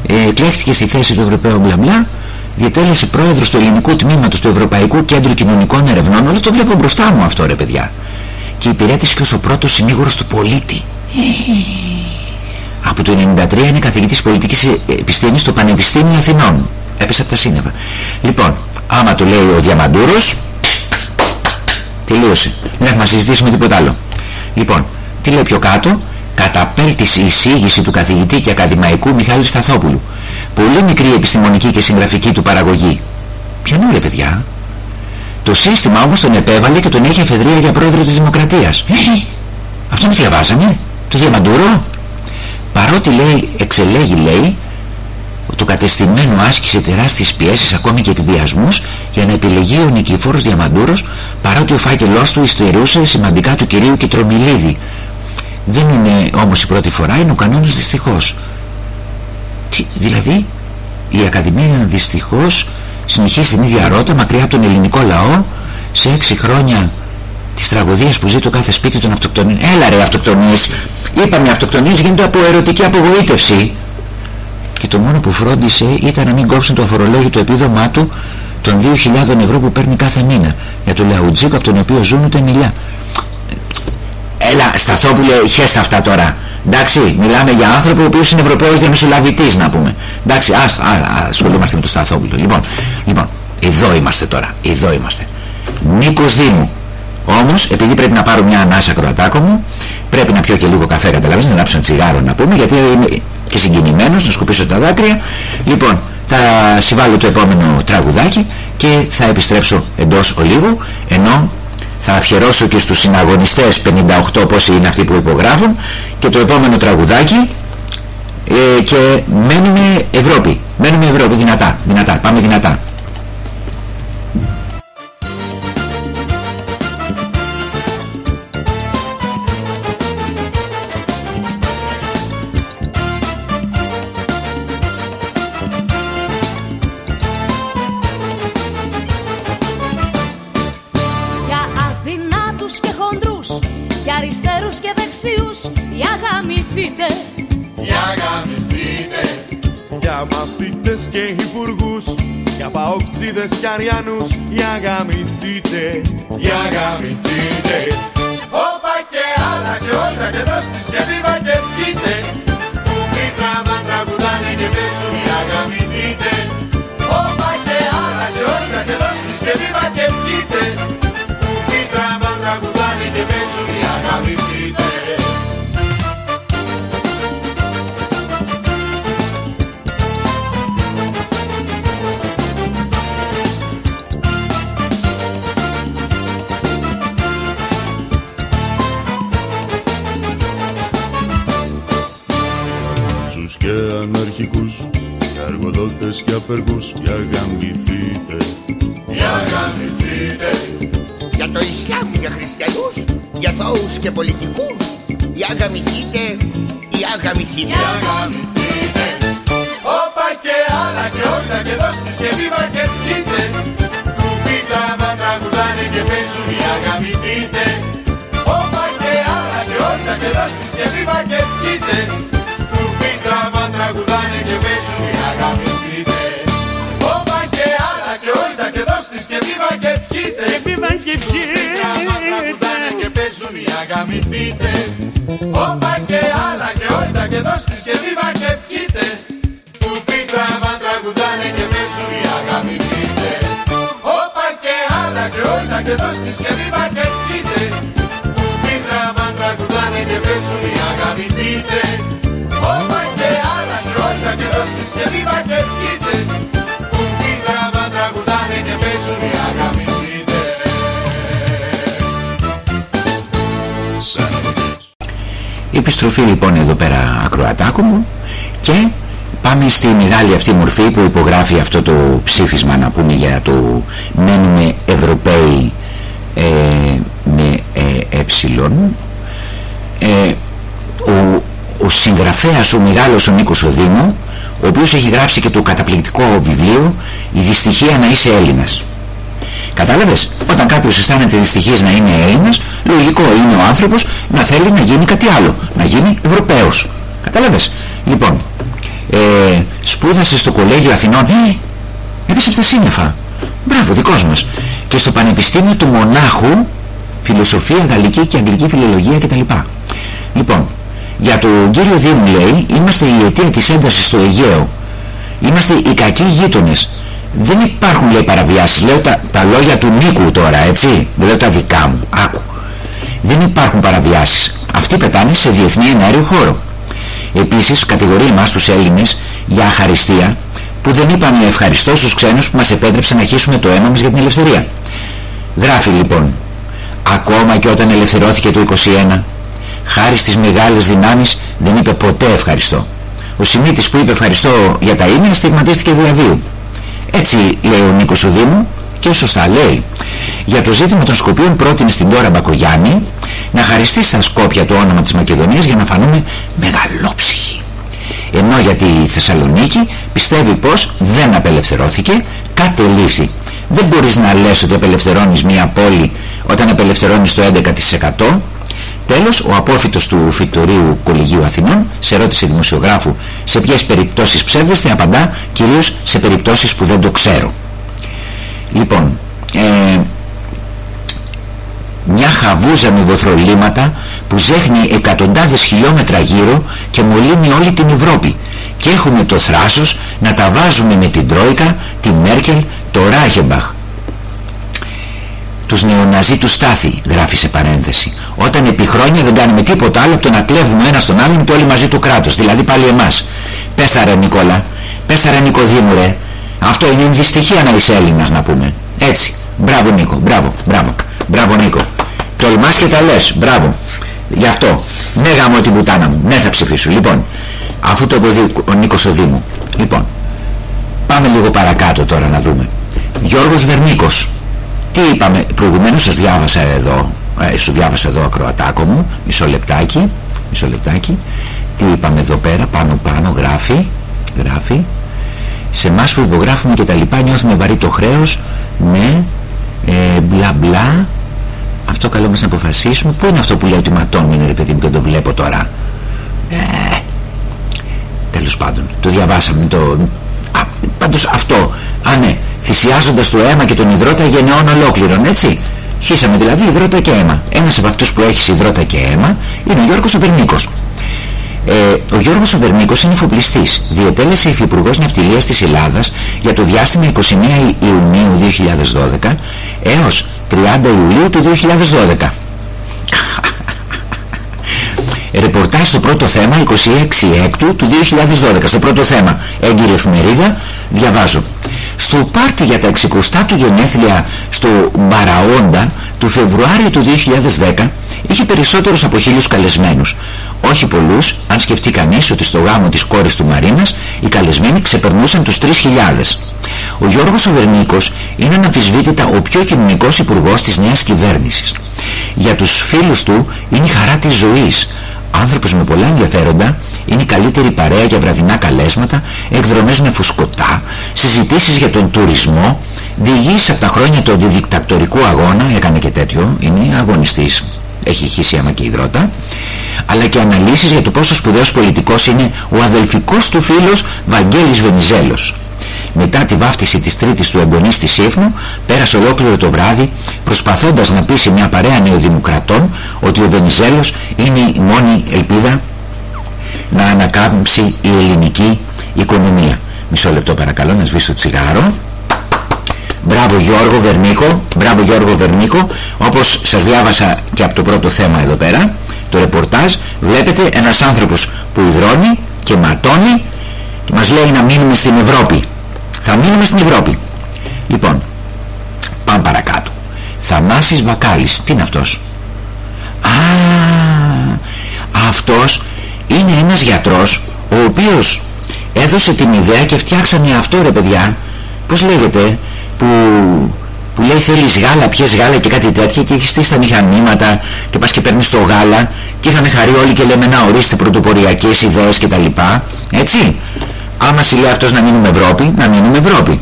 ε, εκλέχθηκε στη θέση του Ευρωπαίου μπλα μπλα, διετέλεσε πρόεδρος του ελληνικού τμήματος του Ευρωπαϊκού Κέντρου Κοινωνικών Ερευνών, όλο το βλέπω μπροστά μου αυτό ρε παιδιά. Και υπηρέτησε και ως ο πρώτος συνήγορος του πολίτη. Από το 1993 είναι καθηγητής πολιτικής επιστήμης στο Πανεπιστήμιο Αθηνών. Έπεσε από τα σύννεφα. Λοιπόν, άμα το λέει ο Διαμαντούρος, τελείωσε. Δεν έχουμε να συζητήσουμε τίποτα άλλο. Λοιπόν, τι λέει πιο κάτω, καταπέλτηση εισήγηση του καθηγητή και ακαδημαϊκού Μιχάλη Σταθόπουλου. Πολύ μικρή επιστημονική και συγγραφική του παραγωγή. Ποιανού ρε παιδιά; Το σύστημα όμως τον επέβαλε και τον έχει εφεδρεία για πρόεδρο της Δημοκρατίας. Ε, αυτό το διαβάζαμε. Το Διαμαντούρο παρότι λέει εξελέγει λέει το κατεστημένο άσκησε τεράστιες πιέσεις ακόμη και εκβιασμούς για να επιλεγεί ο Νικηφόρος Διαμαντούρος παρότι ο φάκελός του υστερούσε σημαντικά του κυρίου Κιτρομιλίδη δεν είναι όμως η πρώτη φορά είναι ο κανόνας δυστυχώς. Τι, δηλαδή η Ακαδημία δυστυχώς συνεχίζει την ίδια ρότα μακριά από τον ελληνικό λαό σε έξι χρόνια της τραγωδίας που ζει το κάθε σπίτι των αυτοκτονίων. Έλα ρε αυτοκτονίες. Είπαμε αυτοκτονίες γίνεται από ερωτική απογοήτευση. Και το μόνο που φρόντισε ήταν να μην κόψουν το αφορολόγητο επίδομά του των 2.000 ευρώ που παίρνει κάθε μήνα για το λαουτζίκο από τον οποίο ζουν ούτε μιλιά. Έλα Σταθόπουλε χέστα αυτά τώρα. Εντάξει μιλάμε για άνθρωπο ο οποίος είναι Ευρωπαίος διαμεσολαβητής να πούμε. Εντάξει ας, ασχολούμαστε με το Σταθόπουλο. Λοιπόν, λοιπόν εδώ είμαστε τώρα εδώ είμαστε. Νίκος Δήμου όμως επειδή πρέπει να πάρω μια ανάσα κροατάκο μου πρέπει να πιω και λίγο καφέ καταλαβαίνεις να ανάψω ένα τσιγάρο να πούμε γιατί είμαι και συγκινημένος να σκουπίσω τα δάκρυα. Λοιπόν θα συμβάλλω το επόμενο τραγουδάκι και θα επιστρέψω εντός ολίγου ενώ θα αφιερώσω και στους συναγωνιστές 58 πόσοι είναι αυτοί που υπογράφουν. Και το επόμενο τραγουδάκι ε, και μένουμε Ευρώπη μένουμε Ευρώπη δυνατά, δυνατά πάμε δυνατά
και αριανούς Για γαμηθείτε
Για γαμηθείτε Όπα και άλλα και όλα και δώστης και βήμα και βγείτε Που πίτρα μα τραγουδάνε και πέσουν για γαμηθείτε Όπα και άλλα και όλα και δώστης και βήμα και βγείτε Που πίτρα μα τραγουδάνε και πέσουν για γαμηθείτε
για γαμηθείτε.
Για γαμηθείτε Όπα και άλλα και όλα και δώστης και βήμα και βγείτε Κουμπίτα μα τραγουδάνε και παίζουν για γαμηθείτε Όπα και άλλα και όλα και δώστης και βήμα και βγείτε Κουμπίτα μα τραγουδάνε και παίζουν για γαμηθείτε Όπα και άλλα και όλα και δώστης και βήμα και βγείτε
Βήμα και
Κουμπίτα μα τραγουδάνε και παίζουν για γαμηθείτε και άλλα και όλα και δώστης και βήμα και βγείτε Που πίτρα μα τραγουδάνε και παίζουν για γαμηθείτε Όπα και άλλα και όλα και δώστης και βήμα και βγείτε Που πίτρα μα τραγουδάνε και παίζουν για γαμηθείτε
Επιστροφή λοιπόν εδώ πέρα ακροατάκο μου και πάμε στη μεγάλη αυτή μορφή που υπογράφει αυτό το ψήφισμα να πούμε για το μένουμε Ευρωπαίοι ε, με ε, ε, ο, ο συγγραφέας ο μεγάλος ο Νίκος Οδήμου ο οποίος έχει γράψει και το καταπληκτικό βιβλίο «Η δυστυχία να είσαι Έλληνας». Κατάλαβες, όταν κάποιος αισθάνεται δυστυχής να είναι Έλληνας, λογικό είναι ο άνθρωπος να θέλει να γίνει κάτι άλλο, να γίνει Ευρωπαίος. Κατάλαβες; Λοιπόν, ε, σπούδασες στο Κολέγιο Αθηνών, ε, έπεσε από τα σύννεφα. Μπράβο, δικός μας. Και στο Πανεπιστήμιο του Μονάχου, φιλοσοφία, γαλλική και αγγλική φιλολογία κτλ. Λοιπόν, για τον κύριο Δήμου λέει, είμαστε η αιτία της έντασης στο Αιγαίο. Είμαστε οι κακοί γείτονες. Δεν υπάρχουν λέει παραβιάσεις. Λέω τα, τα λόγια του Νίκου τώρα, έτσι. Δεν λέω τα δικά μου. Άκου. Δεν υπάρχουν παραβιάσεις. Αυτοί πετάνε σε διεθνή εναέριο χώρο. Επίσης κατηγορεί εμάς τους Έλληνες για αχαριστία που δεν είπαμε ευχαριστώ στους ξένους που μας επέτρεψαν να χύσουμε το αίμα μας για την ελευθερία. Γράφει λοιπόν, ακόμα και όταν ελευθερώθηκε το 21, χάρη στις μεγάλες δυνάμεις δεν είπε ποτέ ευχαριστώ. Ο Σιμίτης που είπε ευχαριστώ για τα ίμια στιγματίστηκε διαβίου. Έτσι λέει ο Νίκος Οδήμου και σωστά λέει. Για το ζήτημα των Σκοπίων πρότεινε στην τώρα Μπακογιάννη να χαριστεί στα Σκόπια το όνομα της Μακεδονίας για να φανούμε μεγαλόψυχοι. Ενώ για τη Θεσσαλονίκη πιστεύει πως δεν απελευθερώθηκε, κατελήφθη. Δεν μπορείς να λες ότι απελευθερώνεις μια πόλη όταν απελευθερώνεις το 11%. Τέλος, ο απόφυτος του Φικτορίου Κολυγίου Αθηνών σε ερώτηση δημοσιογράφου σε ποιες περιπτώσεις ψεύδεστε; απαντά κυρίως σε περιπτώσεις που δεν το ξέρω. Λοιπόν, ε, μια χαβούζα με βοθρολίματα που ζέχνει εκατοντάδες χιλιόμετρα γύρω και μολύνει όλη την Ευρώπη και έχουμε το θράσος να τα βάζουμε με την Τρόικα, τη Μέρκελ, το Ράχεμπαχ. Τους νεοναζί του Στάθη, γράφει σε παρένθεση. Όταν επί χρόνια δεν κάνουμε τίποτα άλλο από το να κλέβουμε ένα στον άλλον και όλοι μαζί του κράτος, δηλαδή πάλι εμάς. Πες τα ρε Νικόλα, πες τα ρε Νικοδήμου ρε. Αυτό είναι δυστυχία να είσαι Έλληνας να πούμε. Έτσι. Μπράβο Νίκο, μπράβο, μπράβο. Μπράβο Νίκο. Τολμάς και τα λες, μπράβο. Γι' αυτό. Ναι γαμώ την πουτάνα μου. Ναι θα ψηφίσω. Λοιπόν, αφού το είπε ο Νίκος Οδήμου. Λοιπόν, πάμε λίγο παρακάτω τώρα να δούμε. Γιώργος Βερνίκος. Τι είπαμε, προηγουμένως σας διάβασα εδώ, ε, σου διάβασα εδώ ακροατάκο μου, μισό λεπτάκι, μισό λεπτάκι. Τι είπαμε εδώ πέρα, πάνω πάνω, γράφει, γράφει. Σε εμάς που υπογράφουμε και τα λοιπά νιώθουμε βαρύ το χρέος με ε, μπλα μπλα. Αυτό καλό μας να αποφασίσουμε. Πού είναι αυτό που λέει ότι ματώνει, ρε παιδί μου, δεν το βλέπω τώρα; Ε, τέλος πάντων, το διαβάσαμε το... Α, πάντως αυτό, α ναι, θυσιάζοντας το αίμα και τον υδρότα γενναιών ολόκληρων, έτσι. Χύσαμε δηλαδή υδρότα και αίμα. Ένας από αυτούς που έχει υδρότα και αίμα είναι ο Γιώργος Οβερνίκος. Ε, ο Γιώργος Οβερνίκος είναι φοπλιστής. Διετέλεσε υφυπουργός ναυτιλίας της Ελλάδας για το διάστημα 21 Ιουνίου 2012 έως 30 Ιουλίου του 2012. Ρεπορτάζ στο πρώτο θέμα 26 Έκτου του 2012. Στο πρώτο θέμα έγκυρη εφημερίδα διαβάζω. Στο πάρτι για τα 60 του γενέθλια στο Μπαραόντα του Φεβρουάριο του 2010 είχε περισσότερους από χίλιους καλεσμένους. Όχι πολλούς, αν σκεφτεί κανείς ότι στο γάμο της κόρης του Μαρίνας οι καλεσμένοι ξεπερνούσαν τους 3.000. Ο Γιώργος Οβερνίκος είναι αναμφισβήτητα ο πιο κοινωνικός υπουργός της νέας κυβέρνησης. Για τους φίλους του είναι η χαρά της ζωής. Άνθρωπος με πολλά ενδιαφέροντα, είναι η καλύτερη παρέα για βραδινά καλέσματα, εκδρομές με φουσκωτά, συζητήσεις για τον τουρισμό, διηγήσεις από τα χρόνια του αντιδικτακτορικού αγώνα, έκανε και τέτοιο, είναι αγωνιστής, έχει χύσει άμα και υδρότα, αλλά και αναλύσεις για το πόσο σπουδαίος πολιτικός είναι ο αδελφικός του φίλος Βαγγέλης Βενιζέλος. Μετά τη βάφτιση της τρίτης του εγγονής της Σύφνου, πέρασε ολόκληρο το βράδυ προσπαθώντας να πείσει μια παρέα νεοδημοκρατών ότι ο Βενιζέλος είναι η μόνη ελπίδα να ανακάμψει η ελληνική οικονομία. Μισό λεπτό παρακαλώ να σβήσω το τσιγάρο. Μπράβο Γιώργο Βερνίκο, μπράβο Γιώργο Βερνίκο, όπως σας διάβασα και από το πρώτο θέμα εδώ πέρα, το ρεπορτάζ, βλέπετε ένας άνθρωπος που υδρώνει και ματώνει και μας λέει να μείνουμε στην Ευρώπη. Θα μείνουμε στην Ευρώπη. Λοιπόν, πάμε παρακάτω. Θανάσης Βακάλης, τι είναι αυτός; Α, αυτός είναι ένας γιατρός ο οποίος έδωσε την ιδέα και φτιάξανε αυτό ρε παιδιά, πώς λέγεται, που, που λέει θέλεις γάλα, πιες γάλα και κάτι τέτοια και έχεις στήσει τα μηχανήματα και πας και παίρνεις το γάλα και είχαμε χαρεί όλοι και λέμε να ορίστε πρωτοποριακές ιδέες και τα λοιπά, έτσι. Άμα σου λέει αυτός να μείνουμε Ευρώπη, να μείνουμε Ευρώπη.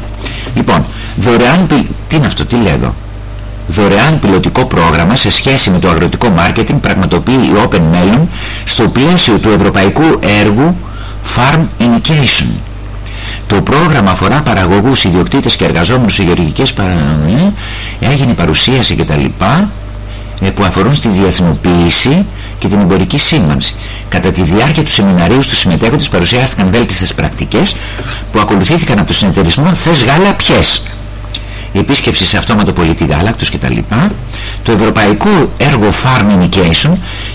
Λοιπόν, δωρεάν, τι είναι αυτό, τι λέω εδώ; Δωρεάν πιλωτικό πρόγραμμα σε σχέση με το αγροτικό μάρκετινγκ πραγματοποιεί η Open Melon στο πλαίσιο του ευρωπαϊκού έργου Farm Indication. Το πρόγραμμα αφορά παραγωγούς, ιδιοκτήτες και εργαζόμενους σε γεωργικές παραγωγές, έγινε παρουσίαση κτλ ε, που αφορούν στη διεθνοποίηση και την εμπορική σήμανση. Κατά τη διάρκεια του σεμιναρίου στους συμμετέχοντες παρουσιάστηκαν βέλτιστες πρακτικές που ακολουθήθηκαν από το συνεταιρισμό «Θες γάλα πιες» η επίσκεψη σε αυτόματο πολιτή γάλακτος κτλ. Το Ευρωπαϊκό Έργο Farm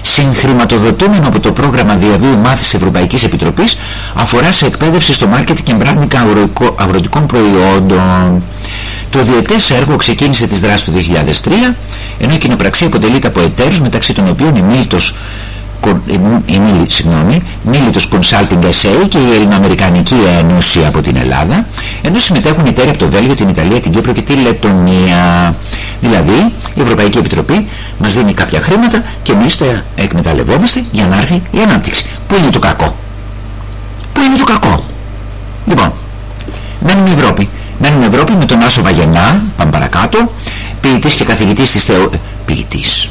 συγχρηματοδοτούμενο από το πρόγραμμα Διαβίου Μάθησης Ευρωπαϊκής Επιτροπής, αφορά σε εκπαίδευση στο marketing και branding αγροτικών προϊόντων. Το διετές έργο ξεκίνησε τις δράσεις του 2003, ενώ η κοινοπραξία αποτελείται από εταίρους μεταξύ των οποίων η Μίλτος η Μίλη, συγγνώμη, Μίλητος Consulting SA και η Ελληνοαμερικανική Ένωση από την Ελλάδα, ενώ συμμετέχουν εταίροι από το Βέλγιο, την Ιταλία, την Κύπρο και τη Λετωνία. Δηλαδή, η Ευρωπαϊκή Επιτροπή μας δίνει κάποια χρήματα και εμείς τα εκμεταλλευόμαστε για να έρθει η ανάπτυξη. Πού είναι το κακό; Πού είναι το κακό; Λοιπόν, μένουμε Ευρώπη. Μένουμε Ευρώπη με τον Άσο Βαγενά, πάμε παρακάτω, ποιητής και καθηγητής της θεω... Ποιητής.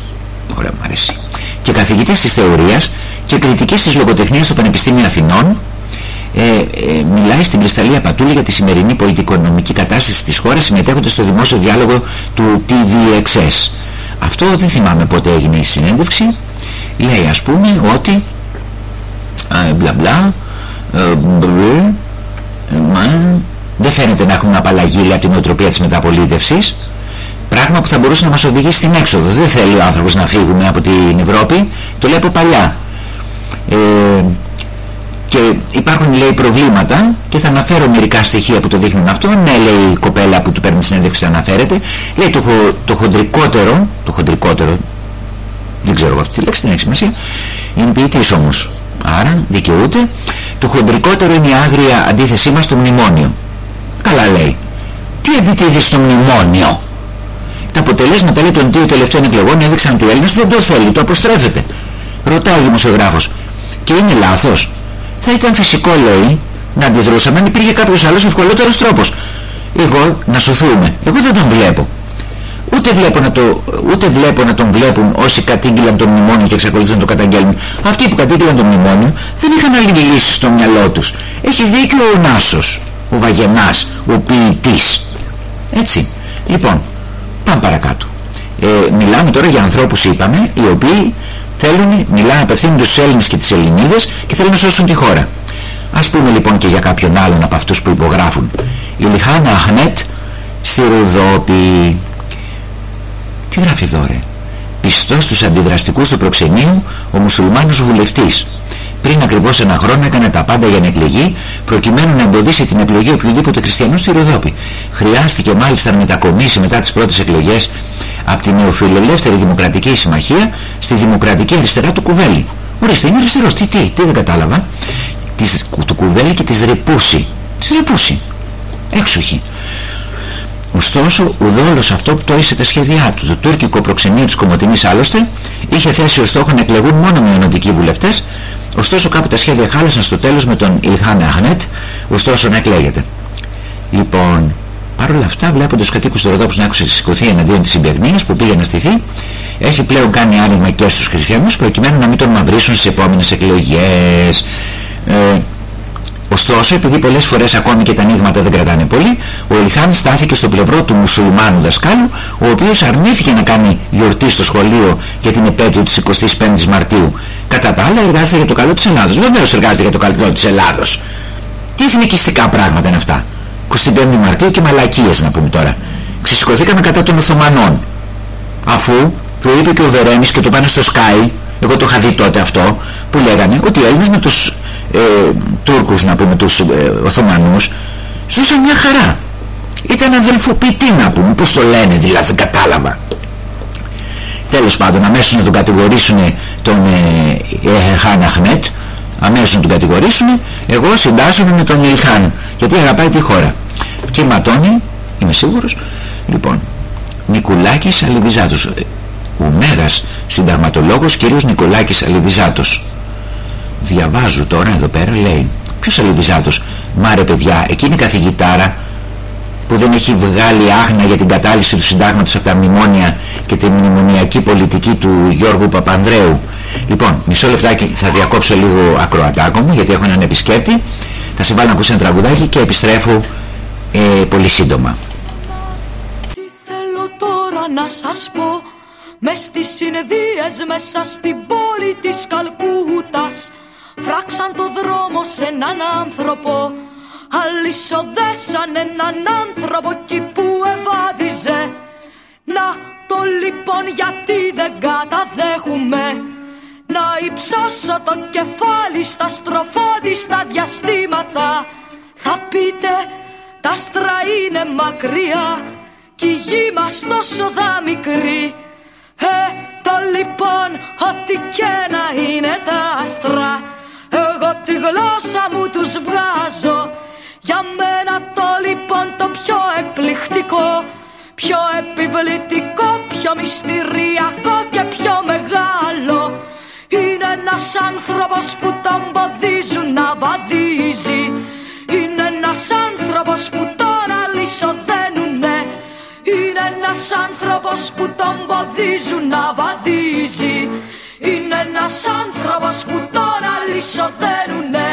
Ωραία, μου αρέσει και καθηγητής της θεωρίας και κριτικής της λογοτεχνίας στο Πανεπιστήμιο Αθηνών ε, ε, μιλάει στην Κρυσταλλία Πατούλη για τη σημερινή πολιτικονομική κατάσταση της χώρας συμμετέχοντας στο δημόσιο διάλογο του TVXS. Αυτό δεν θυμάμαι πότε έγινε η συνέντευξη. Λέει ας πούμε ότι μπλα μπλα ε, δεν φαίνεται να έχουμε απαλλαγή από την οτροπία της μεταπολίτευσης Πράγμα που θα μπορούσε να μας οδηγήσει στην έξοδο. Δεν θέλει ο άνθρωπος να φύγουμε από την Ευρώπη. Το λέει από παλιά. Ε, και υπάρχουν λέει προβλήματα και θα αναφέρω μερικά στοιχεία που το δείχνουν αυτό. Ναι λέει η κοπέλα που του παίρνει συνέντευξη αναφέρεται. Λέει το, το χοντρικότερο, το χοντρικότερο, δεν ξέρω αυτή τη λέξη, δεν έχει σημασία, είναι ποιητής όμως. Άρα δικαιούται. Το χοντρικότερο είναι η άγρια αντίθεσή μας στο μνημόνιο. Καλά λέει. Τι αντιτίθεση στο μνημόνιο; Τα αποτελέσματα λέει, των δύο τελευταίων εκλογών έδειξαν του Έλληνας δεν το θέλει, το αποστρέφεται. Ρωτάει ο δημοσιογράφος. Και είναι λάθος. Θα ήταν φυσικό λέει να αντιδρούσαμε αν υπήρχε κάποιος άλλος ευκολότερος τρόπος. Εγώ να σωθούμε. Εγώ δεν τον βλέπω. Ούτε ούτε βλέπω, να το, ούτε βλέπω να τον βλέπουν όσοι κατήγγυλαν το μνημόνιο και εξακολουθούν να το καταγγέλνουν. Αυτοί που κατήγγυλαν το μνημόνιο δεν είχαν άλλη λύση στο μυαλό τους. Έχει δίκιο ο Νάσος, ο Βαγενάς, ο ποιητής. Έτσι. Λοιπόν, πάμε παρακάτω. Ε, μιλάμε τώρα για ανθρώπους, είπαμε, οι οποίοι θέλουν, μιλάνε, απευθύνονται στους Έλληνες και τις Ελληνίδες και θέλουν να σώσουν τη χώρα. Ας πούμε λοιπόν και για κάποιον άλλον από αυτούς που υπογράφουν. Η Λιχάνα Αχνέτ στη Ρουδόπη. Τι γράφει εδώ ρε; Πιστός στους αντιδραστικούς του προξενείου, ο μουσουλμάνος βουλευτής. Πριν ακριβώς ένα χρόνο έκανε τα πάντα για να εκλεγεί, προκειμένου να εμποδίσει την εκλογή οποιοδήποτε χριστιανού στη Ροδόπη. Χρειάστηκε μάλιστα να μετακομίσει μετά τις πρώτες εκλογές από την νεοφιλελεύθερη Δημοκρατική Συμμαχία στη Δημοκρατική Αριστερά του Κουβέλη. Ορίστε, είναι αριστερός. Τι, τι, τι δεν κατάλαβα. Της, του Κουβέλη και της Ρεπούση. Της Ρεπούση. Έξοχη. Ωστόσο, ουδόλως αυτό που τόησε τα σχέδιά του. Το τουρκικό προξενείο της Κομωτινής άλλωστε είχε θέσει ως στόχο να εκλεγούν μόνο μειονοτικοί βουλευτές, ωστόσο κάπου τα σχέδια χάλασαν στο τέλος με τον Ιλχάν Αχνέτ, ωστόσο να εκλέγεται. Λοιπόν, παρόλα αυτά, βλέποντας τους κατοίκους του Ροδόπους να έχουν σηκωθεί εναντίον της συμπεγνίας που πήγε να στηθεί, έχει πλέον κάνει άνοιγμα και στους χριστιανούς προκειμένου να μην τον μαυρίσουν στις επόμενες εκλογές. Ε, Ωστόσο, επειδή πολλές φορές ακόμη και τα ανοίγματα δεν κρατάνε πολύ, ο Ελχάν στάθηκε στο πλευρό του μουσουλμάνου δασκάλου, ο οποίος αρνήθηκε να κάνει γιορτή στο σχολείο για την επέτειο της 25ης Μαρτίου. Κατά τα άλλα εργάζεται για το καλό της Ελλάδος. Βεβαίως εργάζεται για το καλό της Ελλάδος. Τι εθνικιστικά πράγματα είναι αυτά; 25η Μαρτίου και μαλακίες να πούμε τώρα. Ξεσηκωθήκαμε κατά των Οθωμανών. Αφού το είπε και ο Βερέμις και το πάνε στο Sky, εγώ το είχα δει τότε αυτό, που λέγανε ότι οι Έλληνες με τους ε, Τούρκους να πούμε τους ε, Οθωμανούς ζούσαν μια χαρά. Ήταν αδελφοποιητοί να πούμε πως το λένε δηλαδή δεν κατάλαβα. Τέλος πάντων αμέσως να τον κατηγορήσουν τον ε, ε, Χάν Αχμέτ αμέσως να τον κατηγορήσουν εγώ συντάσσομαι με τον Ιλχάν γιατί αγαπάει τη χώρα. Και ματώνει είμαι σίγουρος λοιπόν Νικουλάκης Αλιβιζάτος ο μέγας συνταγματολόγος κύριος Νικολάκης Αλιβιζάτος διαβάζω τώρα εδώ πέρα λέει ποιος Αλιβιζάτος μάρε παιδιά εκείνη η καθηγητάρα που δεν έχει βγάλει άχνα για την κατάλυση του συντάγματος από τα μνημόνια και τη μνημονιακή πολιτική του Γιώργου Παπανδρέου λοιπόν μισό λεπτάκι θα διακόψω λίγο ακροατάκο μου γιατί έχω έναν επισκέπτη. Θα σε βάλω να ακούσει ένα τραγουδάκι και επιστρέφω ε, πολύ σύντομα.
Τι θέλω τώρα να σας πω; Μες στις συνεδρίες μέσα στην πόλη της Καλκούτας Φράξαν το δρόμο σε έναν άνθρωπο Αλυσοδέσαν έναν άνθρωπο εκεί που ευάδιζε Να το λοιπόν γιατί δεν καταδέχουμε Να υψώσω το κεφάλι στα στροφόντιστα διαστήματα. Θα πείτε τα άστρα είναι μακριά Κι η γη μας τόσο δα μικρή Ε, το λοιπόν ότι και να είναι τα άστρα εγώ τη γλώσσα μου τους βγάζω. Για μένα το λοιπόν το πιο εκπληκτικό Πιο επιβλητικό, πιο μυστηριακό και πιο μεγάλο Είναι ένας άνθρωπος που τον ποδίζουν να βαδίζει. Είναι ένας άνθρωπος που τον αλυσοδένουνε. Είναι ένας άνθρωπος που τον ποδίζουν να βαδίζει είναι ένας άνθρωπος που τον αλυσοδένουνε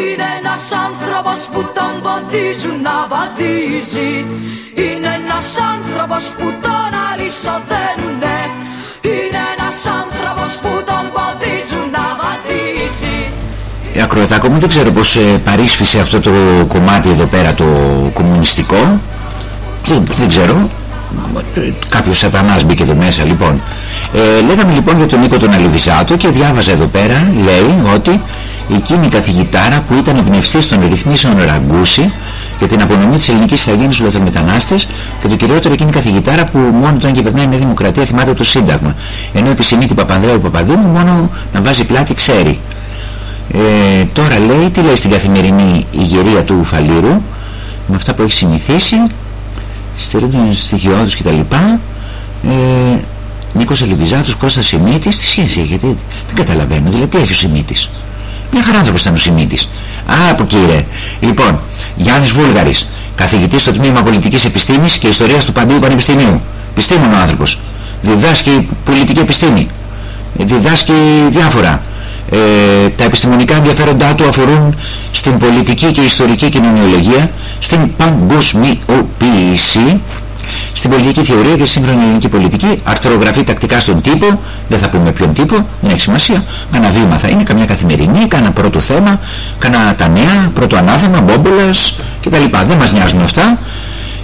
Είναι ένας άνθρωπος που τον ποδίζουν να βαδίζει. Είναι ένας άνθρωπος που τον αλυσοδένουνε Είναι ένας άνθρωπος που τον ποδίζουν να βαδίζει.
Ε, Ακροατάκο μου δεν ξέρω πως ε, παρίσφησε αυτό το κομμάτι εδώ πέρα το κομμουνιστικό. Δεν, δεν ξέρω κάποιος σατανάς μπήκε εδώ μέσα λοιπόν. Ε, λέγαμε λοιπόν για τον Νίκο τον Αλιβιζάτο και διάβαζα εδώ πέρα λέει ότι εκείνη η καθηγητάρα που ήταν εμπνευστής των ρυθμίσεων Ραγκούση για την απονομή της ελληνικής ηθαγένειας στους λαθρομετανάστες και το κυριότερο εκείνη η καθηγητάρα που μόνο όταν κυβερνάει μια δημοκρατία θυμάται το Σύνταγμα. Ενώ επισημεί την Παπανδρέου Παπαδήμου μόνο να βάζει πλάτη ξέρει. Ε, τώρα λέει τι λέει στην καθημερινή ηγερία του Φαλήρου με αυτά που έχει συνηθίσει στηρίζουν στοιχειώδους κτλ. Ε, Νίκος Αλιβιζάτος, Κώστας Σιμίτης, τι σχέση έχετε, δεν καταλαβαίνω, δηλαδή τι έχει ο Σιμίτης. Μια χαρά άνθρωπος ήταν ο Σιμίτης. Α, από κύριε. Λοιπόν, Γιάννης Βούλγαρης, καθηγητής στο τμήμα Πολιτικής Επιστήμης και Ιστορίας του Παντίου Πανεπιστημίου. επιστήμον ο άνθρωπος διδάσκει πολιτική επιστήμη διδάσκει διάφορα ε, τα επιστημονικά ενδιαφέροντά του αφορούν στην πολιτική και ιστορική κοινωνιολογία στην παγκοσμιοποίηση στην πολιτική θεωρία και σύγχρονη ελληνική πολιτική, αρθρογραφεί τακτικά στον τύπο, δεν θα πούμε ποιον τύπο, δεν έχει σημασία. Κάνα βήμα θα είναι, καμιά καθημερινή, κάνα πρώτο θέμα, κάνα τα νέα, πρώτο ανάθεμα, μπόμπολας κτλ. Δεν μας νοιάζουν αυτά.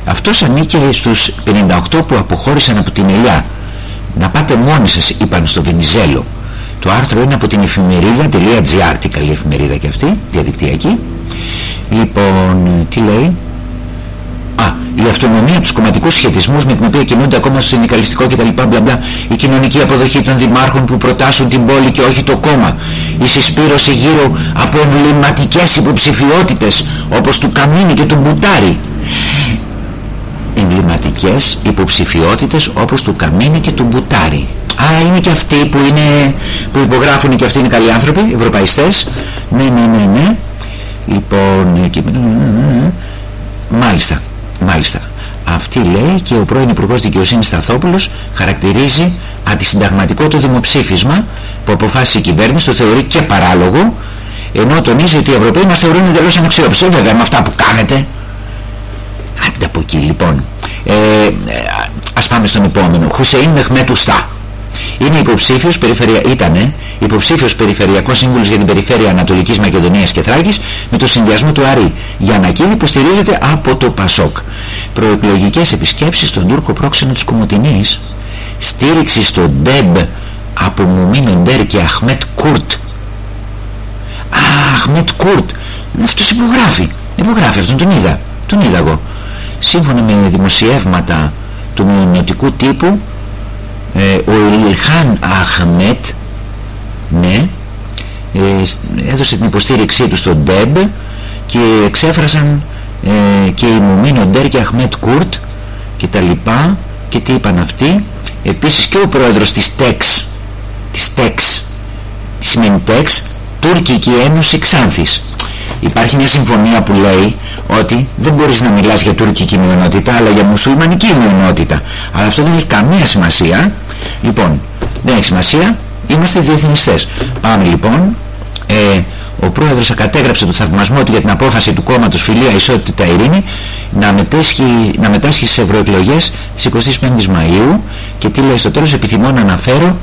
Αυτός ανήκε στους 58 που αποχώρησαν από την Ελιά. Να πάτε μόνοι σας, είπαν στο Βενιζέλο. Το άρθρο είναι από την εφημερίδα.gr, τι καλή εφημερίδα και αυτή, διαδικτυακή. Λοιπόν, τι λέει, Α, η αυτονομία του κομματικού σχετισμού με την οποία κινούνται ακόμα στο συνδικαλιστικό κτλ. Μπλα, μπλα, η κοινωνική αποδοχή των δημάρχων που προτάσουν την πόλη και όχι το κόμμα. Η συσπήρωση γύρω από εμβληματικές υποψηφιότητες όπως του Καμίνη και του Μπουτάρη. Εμβληματικές υποψηφιότητες όπως του Καμίνη και του Μπουτάρη. Α, είναι και αυτοί που, είναι, που υπογράφουν και αυτοί είναι καλοί άνθρωποι, ευρωπαϊστές. Ναι, ναι, ναι, ναι. Λοιπόν, και... μάλιστα. Μάλιστα. Αυτή λέει και ο πρώην Υπουργός Δικαιοσύνης Σταθόπουλος χαρακτηρίζει αντισυνταγματικό το δημοψήφισμα που αποφάσισε η κυβέρνηση, το θεωρεί και παράλογο ενώ τονίζει ότι οι Ευρωπαίοι μας θεωρούν εντελώς αναξιόπιστο. Βέβαια με αυτά που κάνετε. Άντε από εκεί λοιπόν. Ε, ε, ας πάμε στον επόμενο. Χουσεΐν Μεχμέτου Στά είναι υποψήφιος περιφερεια... ήτανε υποψήφιος περιφερειακός σύμβουλος για την περιφέρεια Ανατολικής Μακεδονίας και Θράκης με το συνδυασμό του Αρή. Για ανακοίνη που στηρίζεται από το ΠΑΣΟΚ. Προεκλογικές επισκέψεις στον Τούρκο πρόξενο της Κομωτινής. Στήριξη στον ΝΤΕΜ από Μουμίνο Ντέρ και Αχμέτ Κούρτ. Α, Αχμέτ Κούρτ. Αυτός υπογράφει. Υπογράφει αυτόν τον είδα. Τον είδα εγώ. Σύμφωνα με δημοσιεύματα του μειονοτικού τύπου ε, ο Ιλχάν Αχμέτ ναι, ε, έδωσε την υποστήριξή του στον ΤΕΜΠ και εξέφρασαν ε, και η Μουμίνο Ντέρ και Αχμέτ Κούρτ και τα λοιπά. Και τι είπαν αυτοί; Επίσης και ο πρόεδρος της ΤΕΞ της ΤΕΞ της σημαίνει ΤΕΞ Τουρκική Ένωση Ξάνθης. Υπάρχει μια συμφωνία που λέει ότι δεν μπορείς να μιλάς για τουρκική μειονότητα αλλά για μουσουλμανική μειονότητα. Αλλά αυτό δεν έχει καμία σημασία λοιπόν δεν έχει σημασία. Είμαστε διεθνιστές. Πάμε λοιπόν. Ε, ο πρόεδρος ακατέγραψε το θαυμασμό του για την απόφαση του κόμματος Φιλία Ισότητα Ειρήνη να μετάσχει, να μετάσχει στις ευρωεκλογές της 25ης Μαΐου και τι λέει στο τέλος επιθυμώ να αναφέρω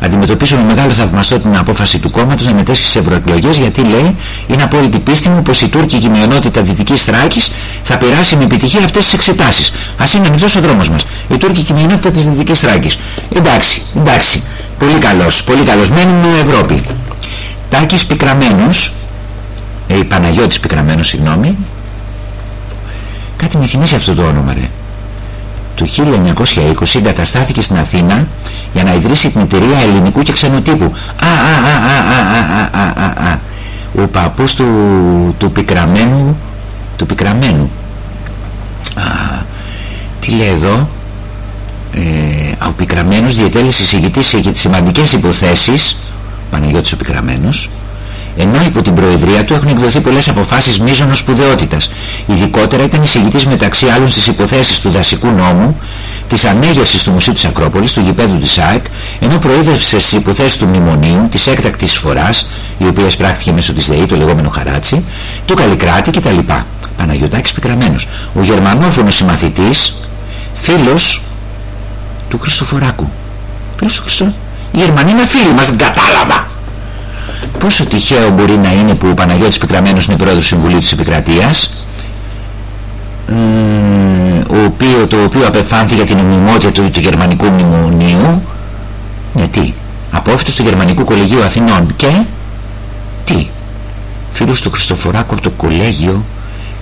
αντιμετωπίσω με μεγάλο θαυμαστό την απόφαση του κόμματος να μετέσχει στις ευρωεκλογές γιατί λέει είναι απόλυτη πίστη μου πως η τουρκική μειονότητα Δυτικής Θράκης θα περάσει με επιτυχία αυτές τις εξετάσεις. Ας είναι ανοιχτός ο δρόμος μας. Η τουρκική μειονότητα της Δυτικής Θράκης. Εντάξει, εντάξει. Πολύ καλός, πολύ καλός. Μένουμε Ευρώπη. Τάκης Πικραμένος, ε, Παναγιώτης Πικραμένος, συγγνώμη. Κάτι με θυμίσει αυτό το όνομα ρε του 1920 εγκαταστάθηκε στην Αθήνα για να ιδρύσει την εταιρεία ελληνικού και ξενοτύπου. Α, α, α, α, α, α, α, α, Ο παππούς του, του πικραμένου, του πικραμένου. Α, τι λέει εδώ, ε, ο πικραμένος διετέλεσε εισηγητής σε σημαντικές υποθέσεις, Παναγιώτης ο πικραμένος, ενώ υπό την προεδρία του έχουν εκδοθεί πολλές αποφάσεις μείζωνος σπουδαιότητας. Ειδικότερα ήταν εισηγητής μεταξύ άλλων στις υποθέσεις του δασικού νόμου, της ανέγερσης του Μουσείου της Ακρόπολης, του γηπέδου της ΑΕΚ, ενώ προείδευσε στις υποθέσεις του Μνημονίου, της έκτακτης φοράς, η οποία σπράχθηκε μέσω της ΔΕΗ, το λεγόμενο Χαράτσι, του Καλλικράτη κτλ. Παναγιωτάκης Πικραμένος. Ο γερμανόφωνος συμμαθητής, φίλος του Χριστοφοράκου. Φίλος του Χριστοφοράκου. Οι Γερμανοί είναι φίλοι μας, κατάλαβα πόσο τυχαίο μπορεί να είναι που ο Παναγιώτης Πικραμένος είναι πρόεδρος του Συμβουλίου της Επικρατείας ο οποίο, το οποίο απεφάνθη για την ομιμότητα του, του γερμανικού μνημονίου. Γιατί απόφυτος του Γερμανικού Κολεγίου Αθηνών. Και; Τι; Φίλος του Χριστοφοράκου από το κολέγιο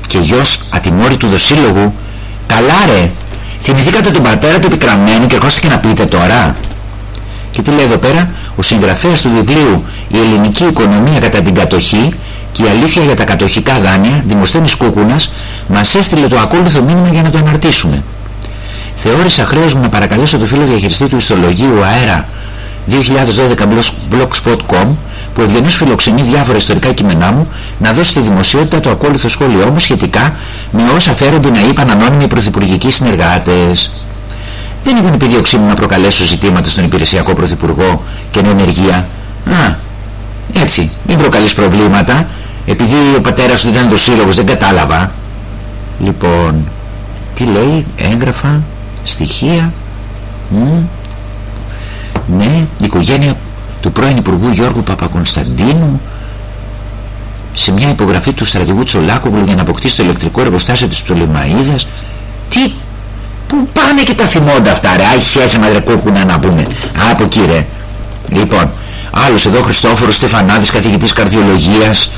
και γιος ατιμόρυτου δοσύλλογου. Καλά ρε! Θυμηθήκατε τον πατέρα του επικραμένου και ερχόσαστε και να πείτε τώρα; Και τι λέει εδώ πέρα; Ο συγγραφέας του βιβλίου «Η ελληνική οικονομία κατά την κατοχή και η αλήθεια για τα κατοχικά δάνεια» Δημοσθένης Κούκουνας μας έστειλε το ακόλουθο μήνυμα για να το αναρτήσουμε. Θεώρησα χρέος μου να παρακαλέσω το φίλο διαχειριστή του ιστολογίου αέρα 2012blogspot.com που ευγενώς φιλοξενεί διάφορα ιστορικά κείμενά μου να δώσει στη δημοσιότητα το ακόλουθο σχόλιο μου σχετικά με όσα φέρονται να είπαν ανώνυμοι πρωθυπουργικοί συνεργάτες. Δεν ήταν επιδίωξή μου να προκαλέσω ζητήματα στον υπηρεσιακό πρωθυπουργό και ενεργεία. Α, έτσι, μην προκαλείς προβλήματα, επειδή ο πατέρας του ήταν το σύλλογος, δεν κατάλαβα. Λοιπόν, τι λέει, έγγραφα, στοιχεία, μ, ναι, η οικογένεια του πρώην Υπουργού Γιώργου Παπακονσταντίνου σε μια υπογραφή του στρατηγού Τσολάκογλου για να αποκτήσει το ηλεκτρικό εργοστάσιο της Πτολεμαΐδας τι, πού πάνε και τα θυμώντα αυτά ρε, άχι χέσε μας ρε κούκουνα να πούμε, από εκεί ρε. Λοιπόν, άλλος εδώ Χριστόφορος Στεφανάδης καθηγητής καρδιολογίας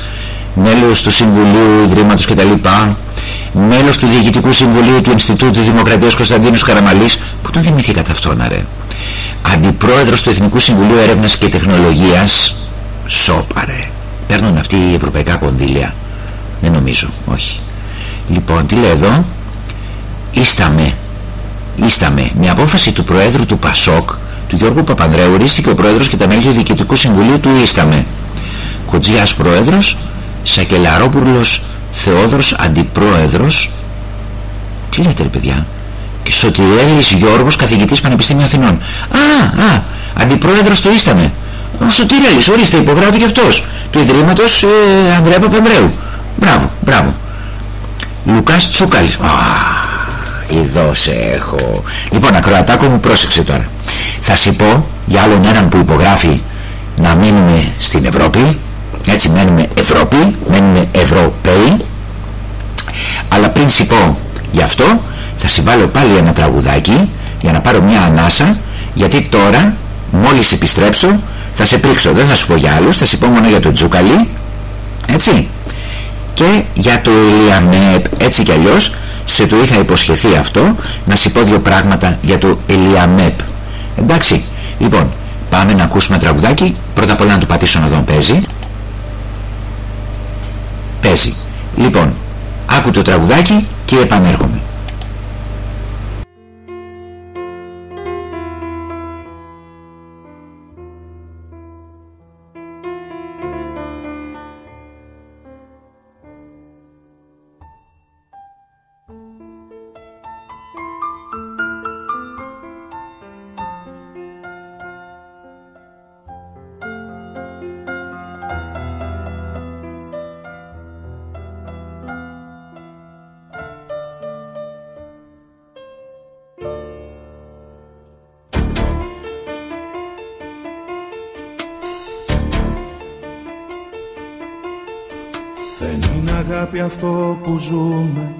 μέλος του Συμβουλίου Ιδρύματος κτλ μέλος του Διοικητικού Συμβουλίου του Ινστιτούτου Δημοκρατίας Κωνσταντίνος Καραμαλής που τον θυμηθήκατε αυτόν ρε. Αντιπρόεδρος του Εθνικού Συμβουλίου Έρευνας και Τεχνολογίας σώπαρε παίρνουν αυτοί οι ευρωπαϊκά κονδύλια. Δεν νομίζω, όχι. Λοιπόν τι λέει εδώ; Ίσταμε Ίσταμε με απόφαση του Προέδρου του ΠΑΣΟΚ του Γιώργου Παπανδρέου ορίστηκε ο Πρόεδρος και τα μέλη του Διοικητικού Συμβουλίου του Ίσταμε Κοτζιάς Πρόεδρος Σακελαρόπουλος Θεόδωρος Αντιπρόεδρος. Τι λέτε ρε παιδιά; Και Σωτηρέλης Γιώργος καθηγητής Πανεπιστήμιου Αθηνών. Α, α, αντιπρόεδρος του Ίσταμε ο Σωτηρέλης ορίστε υπογράφει και αυτός του Ιδρύματος ε, Ανδρέα Παπανδρέου. Μπράβο, μπράβο. Λουκάς Τσούκαλης. Α, εδώ σε έχω. Λοιπόν ακροατάκο μου πρόσεξε τώρα. Θα σου πω για άλλον έναν που υπογράφει να μείνουμε στην Ευρώπη. Έτσι μένουμε Ευρώπη μένουμε Ευρωπαίοι. Αλλά πριν σου πω γι' αυτό θα συμβάλλω πάλι ένα τραγουδάκι για να πάρω μια ανάσα γιατί τώρα μόλις επιστρέψω θα σε πρίξω. Δεν θα σου πω για άλλους θα σου πω μόνο για το Τζούκαλι έτσι. Και για το Ελιαμέπ έτσι κι αλλιώς σε το είχα υποσχεθεί αυτό να σου πω δύο πράγματα για το Ελιαμέπ εντάξει λοιπόν πάμε να ακούσουμε τραγουδάκι. Πρώτα απ' όλα να το πατήσω να δω παίζει. Παίζει. Λοιπόν άκου το τραγουδάκι και επανέρχομαι
αυτό που ζούμε.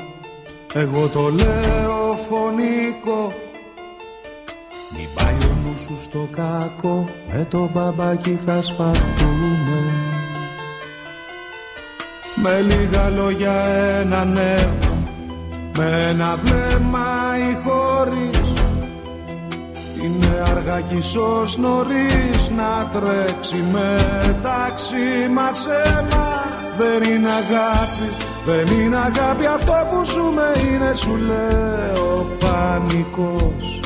Εγώ το λέω φωνικό. Μην πάει ο νους σου στο κακό. Με το μπαμπάκι θα σπαθούμε Με λίγα λόγια ένα νεύμα Με ένα βλέμμα ή χωρίς. Είναι αργά κι ίσως νωρίς να τρέξει μεταξύ μας αίμα δεν είναι αγάπη, δεν είναι αγάπη αυτό που ζούμε είναι σου λέω πανικός.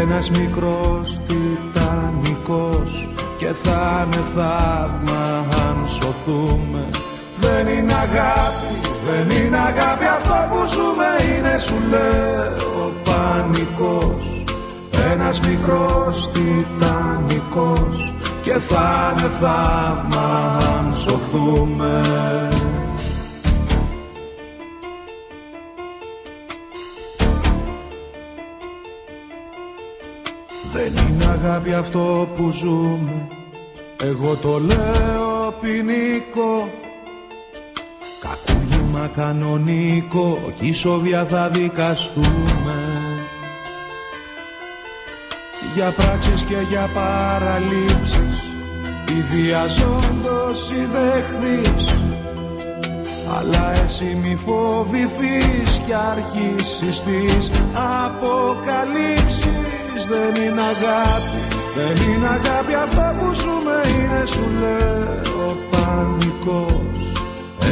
Ένας μικρός τιτανικός και θα είναι θαύμα αν σωθούμε. Δεν είναι αγάπη, δεν είναι αγάπη αυτό που ζούμε είναι σου λέω πανικός. Ένας μικρός τιτανικός και θα είναι θαύμα αν σωθούμε. Δεν είναι αγάπη αυτό που ζούμε. Εγώ το λέω ποινικό. Κακούργημα κανονικό. Κι ισοβια θα δικαστούμε. Για πράξεις και για παραλήψεις Ιδιαζόντως δεχθείς αλλά εσύ μη φοβηθείς και αρχίσεις τις αποκαλύψεις Δεν είναι αγάπη, δεν είναι αγάπη αυτό που ζούμε είναι σου λέω πανικός.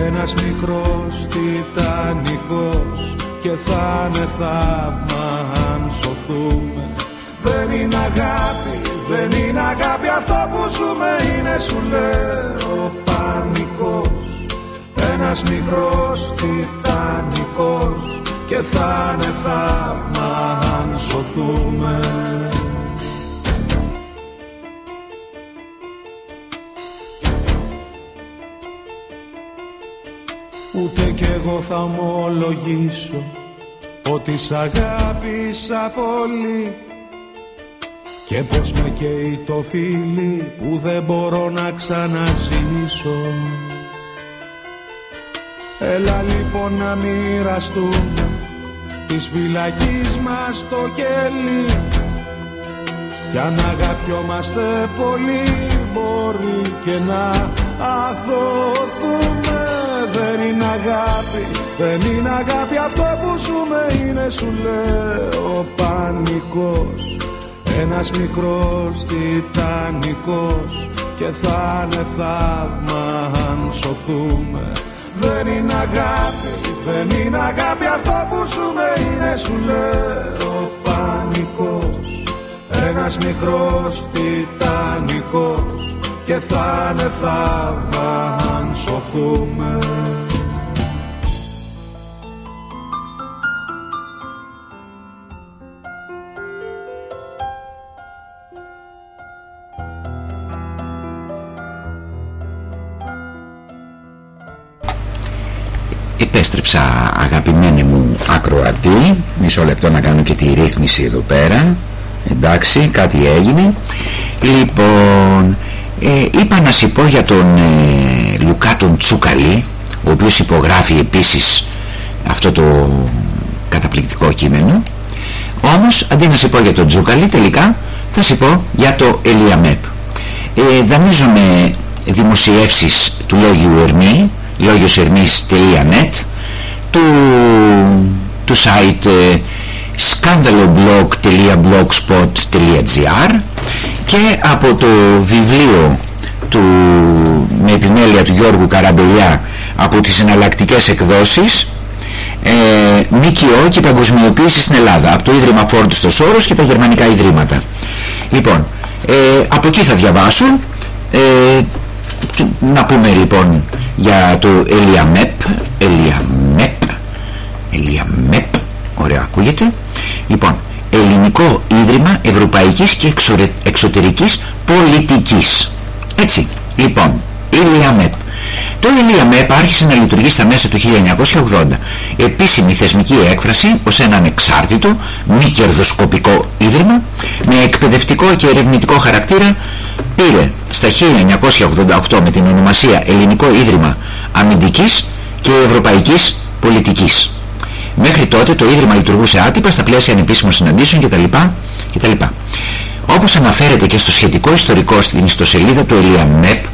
Ένας μικρός τιτανικός και θα είναι θαύμα αν σωθούμε δεν είναι αγάπη, δεν είναι αγάπη αυτό που ζούμε είναι σου λέω. Πανικός Ένας μικρός τιτανικός και και θα είναι θαύμα αν σωθούμε. Ούτε κι εγώ θα ομολογήσω ότι σ' αγάπησα πολύ και πως με καίει το φίλι που δεν μπορώ να ξαναζήσω. Έλα λοιπόν να μοιραστούμε της φυλακής μας το κέλι κι αν αγαπιόμαστε πολύ μπορεί και να αθωθούμε. Δεν είναι αγάπη, δεν είναι αγάπη αυτό που ζούμε είναι σου λέω πανικός Ένας μικρός τιτανικός και θα είναι θαύμα αν σωθούμε. Δεν είναι αγάπη, δεν είναι αγάπη αυτό που ζούμε είναι σου λέω πανικός. Ένας μικρός τιτανικός και θα είναι θαύμα αν σωθούμε
Επέστρεψα αγαπημένη μου ακροατή. Μισό λεπτό να κάνω και τη ρύθμιση εδώ πέρα. Εντάξει κάτι έγινε. Λοιπόν ε, είπα να σου πω για τον ε, Λουκά τον Τσούκαλη ο οποίος υπογράφει επίσης αυτό το καταπληκτικό κείμενο. Όμως αντί να σου πω για τον Τσούκαλη τελικά θα σου πω για το Ελιαμέπ ε, δανείζομαι δημοσιεύσεις του Λόγιου Ερμή λόγιοσερμής.net του, του site ε, scandaloblog.blogspot.gr και από το βιβλίο του, με επιμέλεια του Γιώργου Καραμπελιά από τις εναλλακτικές εκδόσεις ε, ΜΚΟ και παγκοσμιοποίηση στην Ελλάδα από το Ίδρυμα Φόρντου στο Σόρος και τα γερμανικά ιδρύματα. Λοιπόν ε, από εκεί θα διαβάσω. Ε, να πούμε λοιπόν για το Ελιαμέπ Ελιαμέπ Ελιαμέπ ωραία ακούγεται. Λοιπόν Ελληνικό Ίδρυμα Ευρωπαϊκής και Εξωτερικής Πολιτικής. Έτσι. Λοιπόν ΕΛΙΑΜΕΠ το ΕΛΙΑΜΕΠ άρχισε να λειτουργεί στα μέσα του 1980 επίσημη θεσμική έκφραση ως ένα ανεξάρτητο μη κερδοσκοπικό ίδρυμα με εκπαιδευτικό και ερευνητικό χαρακτήρα πήρε στα 1988 με την ονομασία Ελληνικό Ίδρυμα Αμυντικής και Ευρωπαϊκής Πολιτικής Μέχρι τότε το Ίδρυμα λειτουργούσε άτυπα στα πλαίσια ανεπίσημων συναντήσεων κτλ. κτλ. Όπως αναφέρεται και στο σχετικό ιστορικό στην ιστοσελίδα του ΕΛΙΑΜΕΠ,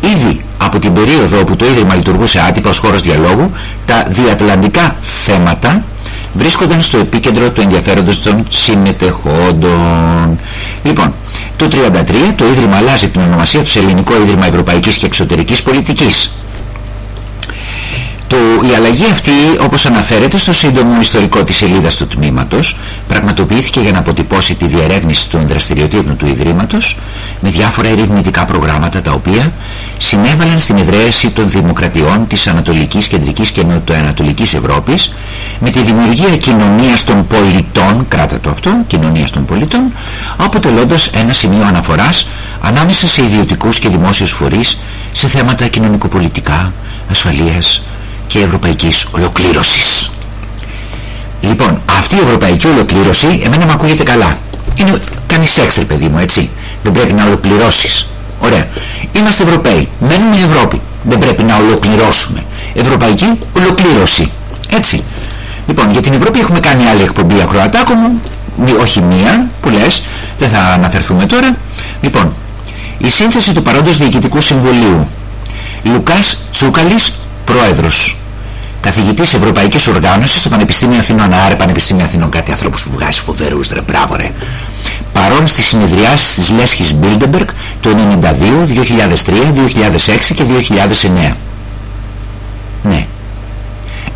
ήδη από την περίοδο όπου το Ίδρυμα λειτουργούσε άτυπα ως χώρος διαλόγου, τα διατλαντικά θέματα βρίσκονταν στο επίκεντρο του ενδιαφέροντος των συμμετεχόντων. Λοιπόν, το 1933 το Ίδρυμα αλλάζει την ονομασία του σε Ελληνικό Ίδρυμα Ευρωπαϊκής και Εξωτερικής Πολιτικής το, η αλλαγή αυτή, όπως αναφέρεται στο σύντομο ιστορικό της σελίδας του τμήματος, πραγματοποιήθηκε για να αποτυπώσει τη διερεύνηση των δραστηριοτήτων του Ιδρύματος με διάφορα ερευνητικά προγράμματα τα οποία συνέβαλαν στην εδραίωση των δημοκρατιών της Ανατολικής, Κεντρικής και Νοτοανατολικής Ευρώπης με τη δημιουργία κοινωνίας των πολιτών, κράτα το αυτό, κοινωνίας των πολιτών, αποτελώντας ένα σημείο αναφοράς ανάμεσα σε ιδιωτικούς και δημόσιους φορείς σε θέματα κοινωνικοπολιτικά, ασφαλείας, και ευρωπαϊκής ολοκλήρωσης. Λοιπόν, αυτή η ευρωπαϊκή ολοκλήρωση εμένα μου ακούγεται καλά. Είναι, κάνει σεξ παιδί μου, έτσι. Δεν πρέπει να ολοκληρώσεις. Ωραία. Είμαστε Ευρωπαίοι. Μένουμε στην Ευρώπη. Δεν πρέπει να ολοκληρώσουμε. Ευρωπαϊκή ολοκλήρωση. Έτσι. Λοιπόν, για την Ευρώπη έχουμε κάνει άλλη εκπομπή ακροατάκο μου. Όχι μία που λες. Δεν θα αναφερθούμε τώρα. Λοιπόν, η σύνθεση του παρόντος Διοικητικού Συμβουλίου. Λουκάς Τσούκαλης, πρόεδρος. Καθηγητής Ευρωπαϊκής Οργάνωσης στο Πανεπιστήμιο Αθηνών. Άρε Πανεπιστήμιο Αθηνών κάτι άνθρωπος που βγάζει φοβερούς ρε μπράβο ρε. Παρών στις συνεδριάσεις της Λέσχης Μπίλντεμπεργκ το 92, 2003, 2006 και 2009 ναι.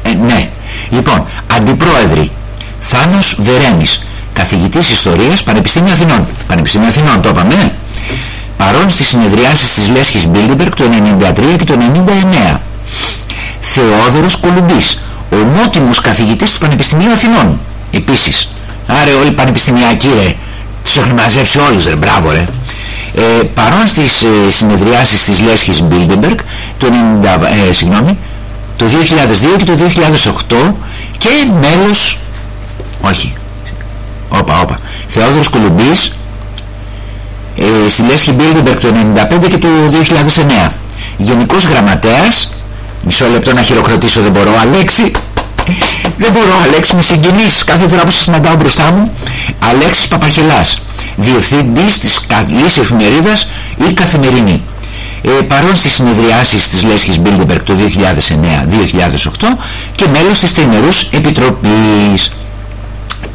Ε, ναι. Λοιπόν αντιπρόεδροι Θάνος Βερέμης καθηγητής Ιστορίας Πανεπιστήμιο Αθηνών. Πανεπιστήμιο Αθηνών το είπαμε παρών στις συνεδριάσεις της Λέσχης Μπίλντεμπεργκ το 93 και το 99 Θεόδωρος Κολουμπής, ομότιμος καθηγητής του Πανεπιστημίου Αθηνών. Επίσης άρα όλοι πανεπιστημιακοί ρε. Τους έχουν μαζέψει όλους ρε. Μπράβο ρε. Ε, παρών στις ε, συνεδριάσεις της Λέσχης Μπίλντεμπεργκ το, 90, ε, συγγνώμη, το 2002 και το 2008 και μέλος όχι όπα όπα Θεόδωρος Κολουμπής ε, στη Λέσχη Μπίλντεμπεργκ το 1995 και το 2009 Γενικός Γραμματέας μισό λεπτό να χειροκροτήσω δεν μπορώ. Αλέξη δεν μπορώ Αλέξη με συγκινήσεις κάθε φορά που σε συναντάω μπροστά μου Αλέξης Παπαχελάς διευθυντής της καλής εφημερίδας Η Καθημερινή ε, παρών στις συνεδριάσεις της Λέσχης Μπίλντεμπεργκ το 2009-2008 και μέλος της Τριμερούς Επιτροπής.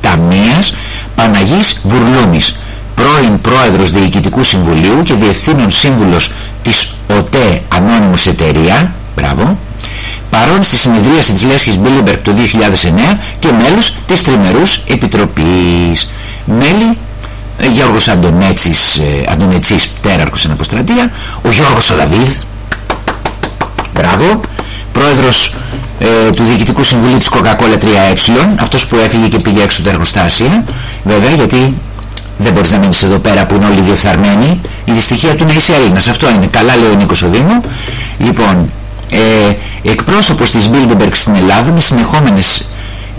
Ταμίας Παναγής Βουρλούμης πρώην πρόεδρος Διοικητικού Συμβουλίου και διευθύνων σύμβουλος της ΟΤΕ Ανώνυμος Εταιρεία μπράβο. Παρών στη συνεδρίαση της Λέσχης Μπίλντεμπεργκ το 2009 και μέλος της Τριμερούς Επιτροπής. Μέλη ε, Γιώργος Αντωνέτσης, ε, Αντωνετσής πτέραρχος εν αποστρατεία, ο Γιώργος Σαλαβίδ, μπράβο, πρόεδρος ε, του Διοικητικού Συμβουλίου της Coca-Cola 3Ε, αυτός που έφυγε και πήγε έξω τα εργοστάσια, βέβαια γιατί δεν μπορείς να μείνεις εδώ πέρα που είναι όλοι διεφθαρμένοι, η δυστυχία του να είσαι Έλληνας, αυτό είναι, καλά λέει ο Νίκος Οδήμου. Λοιπόν, ε, εκπρόσωπος της Bilderberg στην Ελλάδα με συνεχόμενες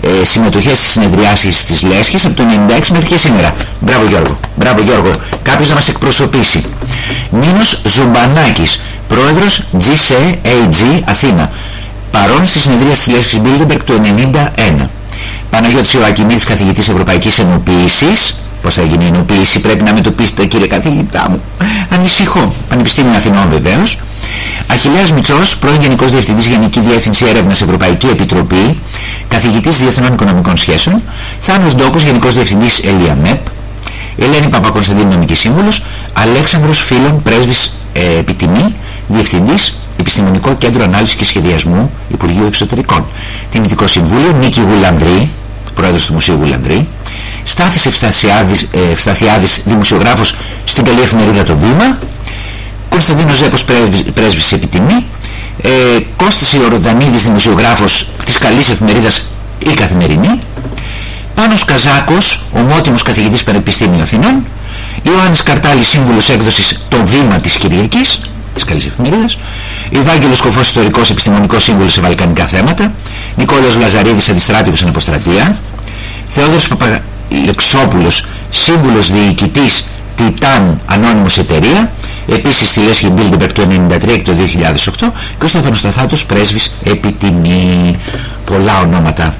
ε, συμμετοχές στις συνεδριάσεις της Λέσχης από το 96 μέχρι και σήμερα. Μπράβο Γιώργο. Μπράβο Γιώργο. Κάποιος να μας εκπροσωπήσει. Μίνος Ζουμπανάκης, πρόεδρος GCAG Αθήνα. Παρόν στη συνεδρία της Λέσχης Bilderberg το 91. Παναγιώτης Ιωακημίδης, καθηγητής Ευρωπαϊκής Ενοποίησης. Πώς θα γίνει η ενοποίηση, πρέπει να με το πείσετε κύριε καθηγητά μου. Ανησυχώ. Πανεπιστήμιο Αθηνών βεβαίως. Αχιλέας Μητσός, πρώην Γενικός Διευθυντής Γενική Διεύθυνση Έρευνας Ευρωπαϊκή Επιτροπή, καθηγητής Διεθνών Οικονομικών Σχέσεων, Θάνος Ντόκος, Γενικός Διευθυντής ΕΛΙΑΜΕΠ, Ελένη Παπακωνσταντίνου Νομική Σύμβουλος, Αλέξανδρος Φίλων, Πρέσβης ε, επί τιμή, Διευθυντής Επιστημονικό Κέντρο Ανάλυσης και Σχεδιασμού Υπουργείου Εξωτερικών. Τιμητικό Συμβούλιο Νίκη Γουλανδρή, Πρόεδρος του Μουσείου Γουλανδρή, Στάθης Ευσταθιάδης, ε, Ευσταθιάδης δημοσιογράφος στην καλή εφημερίδα Το Βήμα, Κωνσταντίνος Ζέπος πρέσβης επί τιμή, ε, Κώστας Ιορδανίδης δημοσιογράφος της καλής εφημερίδας η Καθημερινή, Πάνος Καζάκος, ομότιμος καθηγητής Πανεπιστήμιου Αθηνών, Ιωάννης Καρτάλης, σύμβουλος έκδοσης Το Βήμα της Κυριακής, της καλής εφημερίδας, Ευάγγελος Κοφός, ιστορικός επιστημονικός σύμβουλος σε βαλκανικά θέματα, Νικόλαος Λαζαρίδης, αντιστράτηγος στην αποστρατεία, Θεόδωρος Παπαλεξόπουλος, σύμβουλος διοικητής Τιτάν Ανώνυμος Εταιρεία, επίσης στη Λέσχη Bilderberg το 1993 και το 2008 και ο Στέφανος Σταθάτος πρέσβης επιτιμή. Πολλά ονόματα.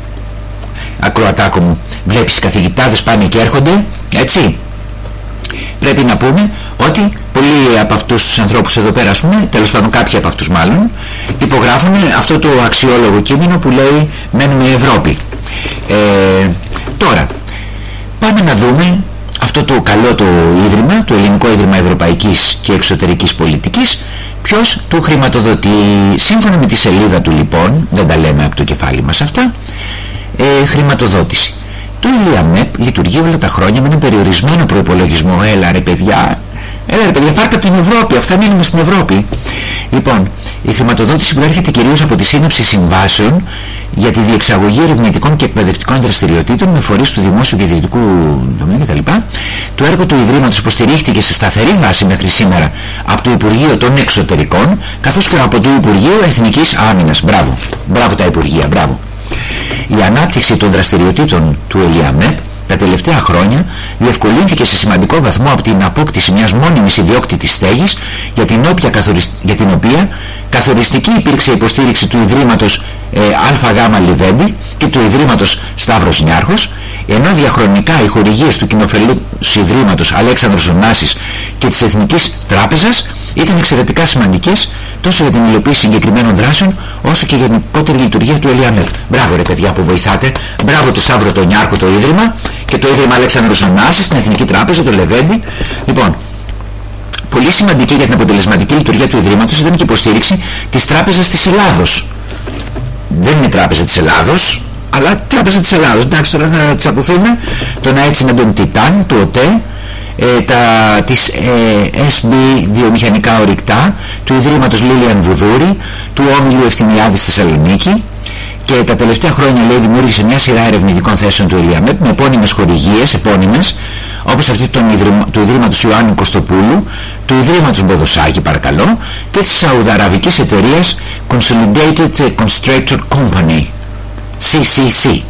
Ακροατάκο μου, βλέπεις καθηγητάδες πάνε και έρχονται, έτσι. Πρέπει να πούμε ότι πολλοί από αυτούς τους ανθρώπους εδώ πέρα, ας πούμε, τέλος πάντων κάποιοι από αυτούς μάλλον, υπογράφουν αυτό το αξιόλογο κείμενο που λέει «Μένουμε Ευρώπη». Ε, τώρα, πάμε να δούμε αυτό το καλό το ίδρυμα, το Ελληνικό Ίδρυμα Ευρωπαϊκής και Εξωτερικής Πολιτικής, ποιος του χρηματοδοτεί. Σύμφωνα με τη σελίδα του λοιπόν, δεν τα λέμε από το κεφάλι μας αυτά, ε, χρηματοδότηση. Το ΕΛΙΑΜΕΠ λειτουργεί όλα τα χρόνια με ένα περιορισμένο προϋπολογισμό. Έλα ρε παιδιά, έλα ρε παιδιά, πάρτε από την Ευρώπη, αυτά μείνουμε στην Ευρώπη. Λοιπόν, η χρηματοδότηση προέρχεται κυρίως από τη σύναψη συμβάσεων για τη διεξαγωγή ερευνητικών και εκπαιδευτικών δραστηριοτήτων με φορείς του δημόσιου και ιδιωτικού τομέα κτλ. Το έργο του Ιδρύματος υποστηρίχθηκε σε σταθερή βάση μέχρι σήμερα από το Υπουργείο των Εξωτερικών καθώς και από το Υπουργείο Εθνικής Άμυνας. Μπράβο, μπράβο τα Υπουργεία, μπράβο. Η ανάπτυξη των δραστηριοτήτων του ΕΛΙΑΜΕΠ τα τελευταία χρόνια διευκολύνθηκε σε σημαντικό βαθμό από την απόκτηση μιας μόνιμης ιδιόκτητης στέγης για την, οποία, για την οποία καθοριστική υπήρξε υποστήριξη του Ιδρύματος ε, ΑΓ Λιβέντη και του Ιδρύματος Σταύρος Νιάρχος ενώ διαχρονικά οι χορηγίες του κοινοφελού Ιδρύματος Αλέξανδρος Ωνάσης και της Εθνικής Τράπεζας ήταν εξαιρετικά σημαντικές τόσο για την υλοποίηση συγκεκριμένων δράσεων όσο και για την υπότερη λειτουργία του ΕΛΙΑΜΕΠ. Μπράβο ρε παιδιά που βοηθάτε, μπράβο του Σταύρο τον Νιάρχο το Ίδρυμα και το Ίδρυμα Αλέξανδρος Ωνάσης, την Εθνική Τράπεζα, το Λεβέντη. Λοιπόν, πολύ σημαντική για την αποτελεσματική λειτουργία του Ιδρύματος ήταν και η υποστήριξη της Τράπεζας της Ελλάδος. Δεν είναι Τράπεζα της Ελλάδος, αλλά Τράπεζα της Ελλάδος. Εντάξει, τώρα θα τσακωθούμε το να έτσι με τον Τιτάν, του ΟΤΕ, ε, τα, της ε, SB βιομηχανικά ορυκτά, του Ιδρύματος Λίλιαν Βουδούρη, του Όμιλου Ευθυμιάδης Θεσσαλονίκη και τα τελευταία χρόνια λέει δημιούργησε μια σειρά ερευνητικών θέσεων του ΕΛΙΑΜΕΠ με επώνυμες χορηγίες, επώνυμες όπως αυτή του, του Ιδρύματος Ιωάννη Κωστοπούλου, του Ιδρύματος Μποδοσάκη παρακαλώ και της Σαουδαραβικής εταιρείας Consolidated Constructor Company CCC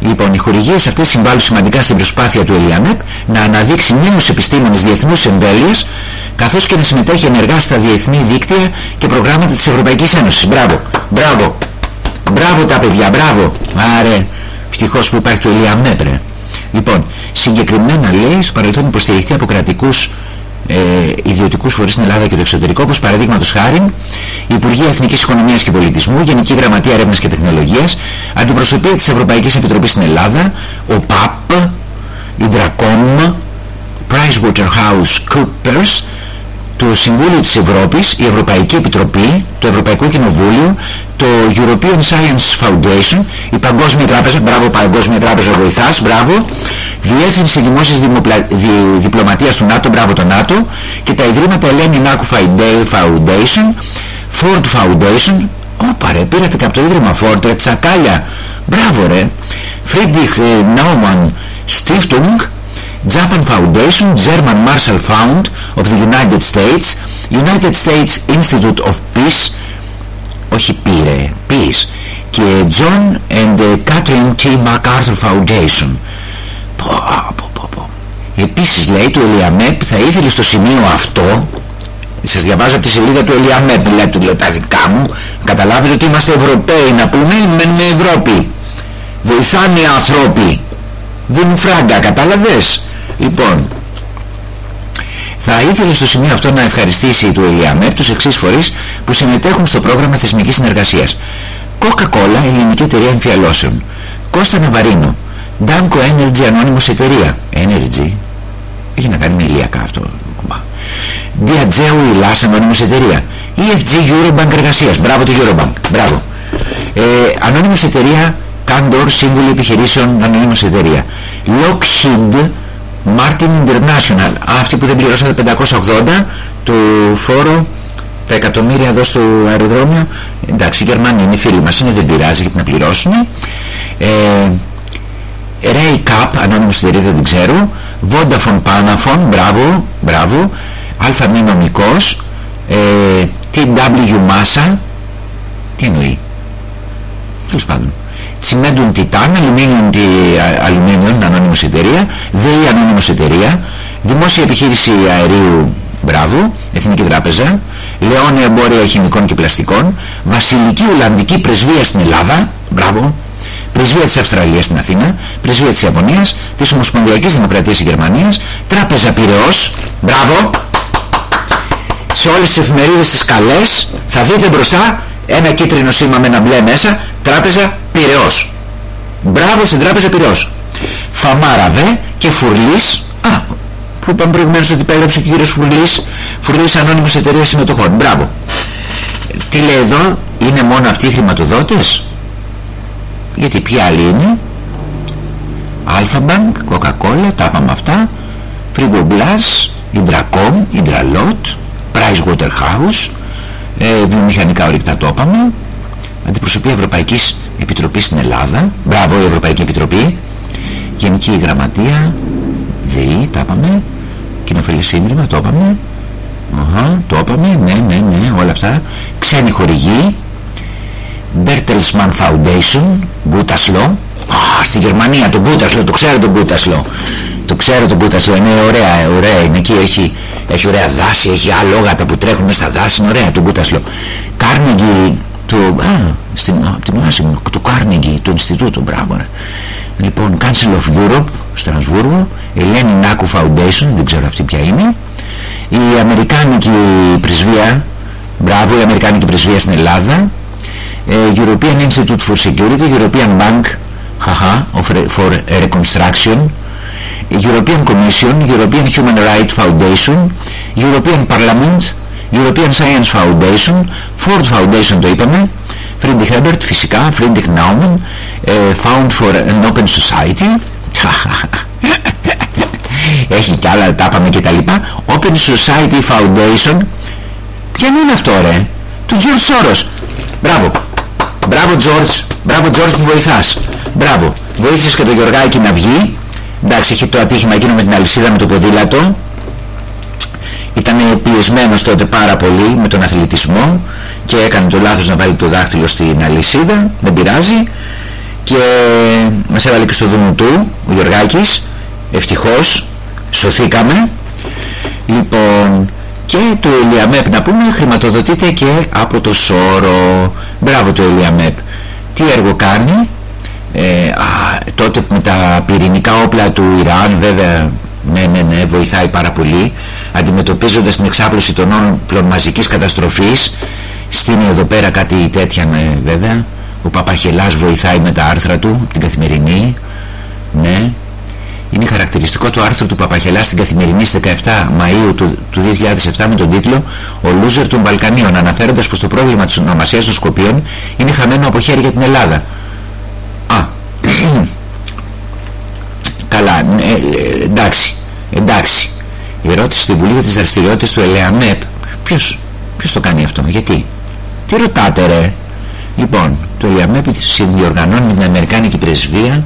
Λοιπόν, οι χορηγίες αυτές συμβάλλουν σημαντικά στην προσπάθεια του ΕΛΙΑΜΕΠ να αναδείξει νέους επιστήμονες διεθνούς εμβέλειας καθώς και να συμμετέχει ενεργά στα διεθνή δίκτυα και προγράμματα της Ευρωπαϊκής Ένωσης. Μπράβο, μπράβο, μπράβο τα παιδιά, μπράβο. Άρε, ευτυχώς που υπάρχει το ΕΛΙΑΜΕΠ, ρε. Λοιπόν, συγκεκριμένα λέει στο παρελθόν υποστηριχτεί από κρατικούς ε, ιδιωτικούς φορείς στην Ελλάδα και το εξωτερικό, όπως παραδείγματος χάρη η Υπουργεία Εθνικής Οικονομίας και Πολιτισμού, Γενική Γραμματεία Έρευνας και Τεχνολογίας, Αντιπροσωπεία της Ευρωπαϊκής Επιτροπής στην Ελλάδα, ο ΠΑΠ, η Dracom, PricewaterhouseCoopers, το Συμβούλιο της Ευρώπης, η Ευρωπαϊκή Επιτροπή, το Ευρωπαϊκό Κοινοβούλιο, το European Science Foundation, η Παγκόσμια Τράπεζα, μπράβο Παγκόσμια Τράπεζα βοηθάς, μπράβο, Διεύθυνση Δημόσιας Δημοπλα... Δι... Διπλωματίας του ΝΑΤΟ, μπράβο το ΝΑΤΟ, και τα Ιδρύματα Ελένη Νάκου Foundation, Ford Foundation, όπα ρε, πήρατε και από το Ίδρυμα Ford, ρε, τσακάλια, μπράβο ρε, Friedrich Naumann Stiftung, Japan Foundation, German Marshall Fund of the United States, United States Institute of Peace, όχι πήρε, Peace, και John and Catherine T. MacArthur Foundation. Πω, πω, πω, πω. Επίσης λέει το Ελιαμέπ θα ήθελε στο σημείο αυτό σας διαβάζω από τη σελίδα του Ελιαμέπ λέει του λέω τα δικά μου καταλάβετε ότι είμαστε Ευρωπαίοι να πούμε με Ευρώπη βοηθάνε οι άνθρωποι δίνουν φράγκα κατάλαβες; Λοιπόν, θα ήθελε στο σημείο αυτό να ευχαριστήσει του ΕΛΙΑΜΕΠ τους εξής φορείς που συμμετέχουν στο πρόγραμμα θεσμικής συνεργασίας. Coca-Cola, ελληνική εταιρεία εμφιαλώσεων. Κώστα Ναβαρίνο. Danco Energy, ανώνυμος εταιρεία. Energy. Έχει να κάνει με ηλιακά αυτό. Diageo Ιλάς, ανώνυμος εταιρεία. EFG Eurobank εργασίας. Μπράβο το Eurobank. Μπράβο. Ε, ανώνυμος εταιρεία Candor, σύμβουλη επιχειρήσεων, ανώνυμος εταιρεία. Lockheed, Martin International. Αυτοί που δεν πληρώσαν τα 580 του φόρου τα εκατομμύρια εδώ στο αεροδρόμιο. Εντάξει οι Γερμανοί είναι φίλοι μας είναι δεν πειράζει γιατί να πληρώσουν. Ε, Ray Cup ανώνυμος εταιρεία δεν ξέρω. Vodafone Panafon μπράβο μπράβο. Αλφα Μη νομικός ε, TW Massa τι εννοεί; Τέλος πάντων τσιμέντουν τιτάν, αλουμίνιον, τη, αλουμίνιον ανώνυμος εταιρεία, ΔΕΗ ανώνυμος εταιρεία, δημόσια επιχείρηση αερίου, μπράβο, Εθνική Τράπεζα, Λεόνια Εμπόρια Χημικών και Πλαστικών, Βασιλική Ολλανδική Πρεσβεία στην Ελλάδα, μπράβο, Πρεσβεία της Αυστραλίας στην Αθήνα, Πρεσβεία της Ιαπωνίας, της Ομοσπονδιακής Δημοκρατίας της Γερμανίας, Τράπεζα Πυραιός, μπράβο, σε όλες τις εφημερίδες τις καλές θα δείτε μπροστά ένα κίτρινο σήμα με ένα μπλε μέσα, Τράπεζα Πυραιός. Μπράβο στην Τράπεζα Πυραιός. Φαμάραβε και Φουρλής, α, που είπαμε προηγουμένως ότι υπέγραψε ο κύριος Φουρλής, Φουρλής Ανώνυμος Εταιρείας Συμμετοχών. Μπράβο. Τι λέει εδώ, είναι μόνο αυτοί οι χρηματοδότες; Γιατί ποιοι άλλοι είναι; Alpha Bank, Coca-Cola, τα είπαμε αυτά. Frigo Glass, Indracom, Indralot, Price Waterhouse, ε, βιομηχανικά ορυκτά το είπαμε. Αντιπροσωπεία Ευρωπαϊκής Επιτροπής στην Ελλάδα. Μπράβο η Ευρωπαϊκή Επιτροπή. Γενική Γραμματεία. ΔΕΗ, τα είπαμε. Κοινοφελή Σύνδρυμα, το είπαμε. Αχα, το είπαμε, ναι, ναι, ναι, όλα αυτά. Ξένη χορηγή. Bertelsmann Foundation, Gutaslo. Α, στη Γερμανία, τον Gutaslo, το ξέρω τον Gutaslo. Το ξέρω τον Gutaslo, είναι ωραία, ωραία, είναι εκεί, έχει, έχει ωραία δάση, έχει άλογατα που τρέχουν μέσα στα δάση, είναι ωραία τον Gutaslo. Carnegie του, α, στην, από την Ουάσιγκτον, του Carnegie, του Ινστιτούτου, μπράβο ρε. Λοιπόν, Council of Europe, Στρασβούργο, Ελένη Νάκου Foundation, δεν ξέρω αυτή ποια είναι, η Αμερικάνικη Πρεσβεία, μπράβο, η Αμερικάνικη Πρεσβεία στην Ελλάδα, ε, European Institute for Security, European Bank, haha, for Reconstruction, European Commission, European Human Rights Foundation, European Parliament, European Science Foundation, Ford Foundation το είπαμε, Friedrich Ebert φυσικά, Friedrich Naumann, ε, Found for an Open Society, έχει κι άλλα, τα είπαμε και τα λοιπά, Open Society Foundation, ποια είναι αυτό ρε, του George Soros, μπράβο, Μπράβο Τζόρτζ, μπράβο Τζόρτζ που βοηθάς. Μπράβο. Βοήθησες και το Γιωργάκη να βγει. Εντάξει, είχε το ατύχημα εκείνο με την αλυσίδα με το ποδήλατο. Ήταν πιεσμένος τότε πάρα πολύ με τον αθλητισμό και έκανε το λάθος να βάλει το δάχτυλο στην αλυσίδα. Δεν πειράζει. Και μας έβαλε και στο δούνο του ο Γιωργάκης. Ευτυχώς σωθήκαμε. Λοιπόν, και το Ελιαμέπ να πούμε χρηματοδοτείται και από το Σόρο. Μπράβο το Ελιαμέπ. Τι έργο κάνει; Ε, α, τότε με τα πυρηνικά όπλα του Ιράν βέβαια ναι ναι ναι βοηθάει πάρα πολύ αντιμετωπίζοντας την εξάπλωση των όπλων μαζικής καταστροφής στείνει εδώ πέρα κάτι τέτοια ναι, βέβαια ο Παπαχελάς βοηθάει με τα άρθρα του την καθημερινή ναι είναι χαρακτηριστικό το άρθρο του Παπαχελάς στην Καθημερινή στις 17 Μαΐου του, του 2007 με τον τίτλο «Ο Λούζερ των Βαλκανίων» αναφέροντας πως το πρόβλημα της ονομασίας των Σκοπίων είναι χαμένο από χέρια την Ελλάδα. Α, καλά, ναι, ε, εντάξει, εντάξει. Η ερώτηση στη Βουλή για τις δραστηριότητες του ΕΛΕΑΜΕΠ, ποιος, ποιος το κάνει αυτό, γιατί; Τι ρωτάτε ρε; Λοιπόν, το ΕΛΙΑΜΕΠ συνδιοργανώνει με την Αμερικάνικη Πρεσβεία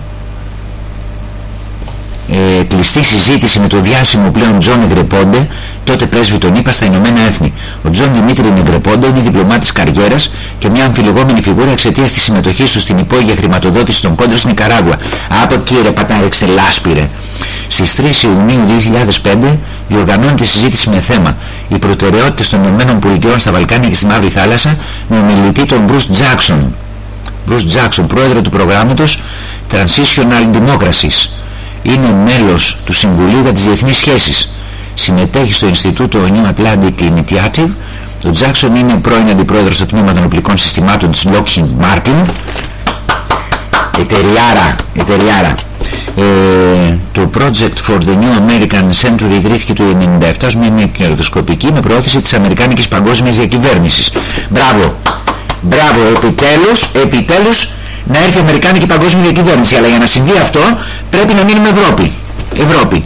ε, κλειστή συζήτηση με το διάσημο πλέον Τζον Νεγκρεπόντε, τότε πρέσβη τον είπα στα Ηνωμένα Έθνη. Ο Τζον Δημήτρη Νεγκρεπόντε είναι διπλωμάτης καριέρας και μια αμφιλεγόμενη φιγούρα εξαιτίας της συμμετοχής του στην υπόγεια χρηματοδότηση των κόντρων στην Νικαράγουα. Από κύριε πατάρεξε λάσπηρε. Στις 3 Ιουνίου 2005 διοργανώνεται συζήτηση με θέμα «Οι προτεραιότητες των ΗΠΑ στα Βαλκάνια και στη Μαύρη Θάλασσα» με ομιλητή τον Bruce Jackson. Bruce Jackson, πρόεδρο του προγράμματος Transitional Democracies είναι μέλος του Συμβουλίου για τις Διεθνείς Σχέσεις. Συμμετέχει στο Ινστιτούτο New Atlantic Initiative. Ο Τζάξον είναι πρώην αντιπρόεδρος του Τμήμα των Οπλικών Συστημάτων της Lockheed Martin. Εταιριάρα, εταιριάρα. Ε, το Project for the New American Century ιδρύθηκε το 1997 ως μια κερδοσκοπική με προώθηση της Αμερικάνικης Παγκόσμιας Διακυβέρνησης. Μπράβο, μπράβο, επιτέλους, επιτέλους να έρθει η Αμερικάνικη Παγκόσμια Διακυβέρνηση. Αλλά για να συμβεί αυτό πρέπει να μείνουμε Ευρώπη. Ευρώπη.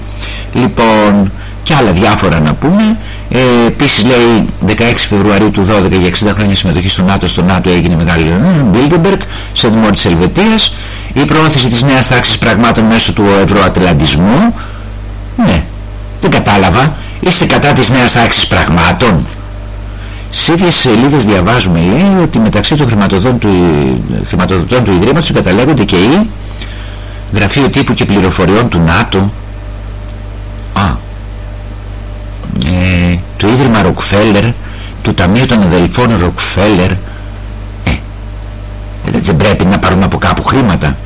Λοιπόν, και άλλα διάφορα να πούμε. Ε, Επίσης λέει 16 Φεβρουαρίου του 12 για 60 χρόνια συμμετοχής στο ΝΑΤΟ. Στο ΝΑΤΟ έγινε μεγάλη Μπίλτεμπεργκ σε δημό της Ελβετίας. Η προώθηση της νέας τάξης πραγμάτων μέσω του ευρωατλαντισμού. Ναι, δεν κατάλαβα. Είστε κατά της νέας τάξης πραγμάτων; Σε ίδιες σελίδες διαβάζουμε λέει ότι μεταξύ των χρηματοδοτών του, χρηματοδοτών του Ιδρύματος καταλέγονται και οι Γραφείο Τύπου και Πληροφοριών του ΝΑΤΟ Α ε, το Ίδρυμα Ροκφέλλερ του Ταμείου των Αδελφών Ροκφέλλερ ε, δεν πρέπει να πάρουν από κάπου χρήματα.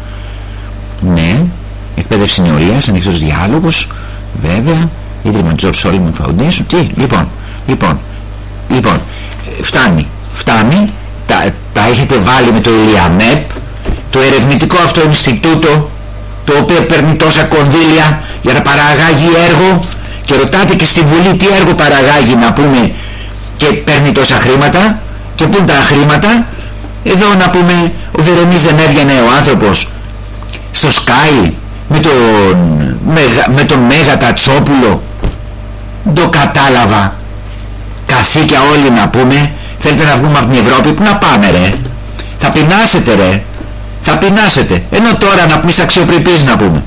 Ναι εκπαίδευση νεολαίας, ανοιχτός διάλογος βέβαια Ίδρυμα George Solomon Foundation. Τι, λοιπόν, λοιπόν λοιπόν, φτάνει φτάνει τα, τα έχετε βάλει με το ΙΛΙΑΜΕΠ το ερευνητικό αυτό Ινστιτούτο το οποίο παίρνει τόσα κονδύλια για να παραγάγει έργο και ρωτάτε και στη Βουλή τι έργο παραγάγει να πούμε και παίρνει τόσα χρήματα και πού τα χρήματα; Εδώ να πούμε ο Βερεμής δεν έβγαινε ο άνθρωπος στο Sky με τον, με τον Μέγα Τατσόπουλο το κατάλαβα καθήκια όλοι να πούμε θέλετε να βγούμε από την Ευρώπη που να πάμε ρε θα πεινάσετε ρε θα πεινάσετε. Ενώ τώρα να πούμε αξιοπρεπείς να πούμε.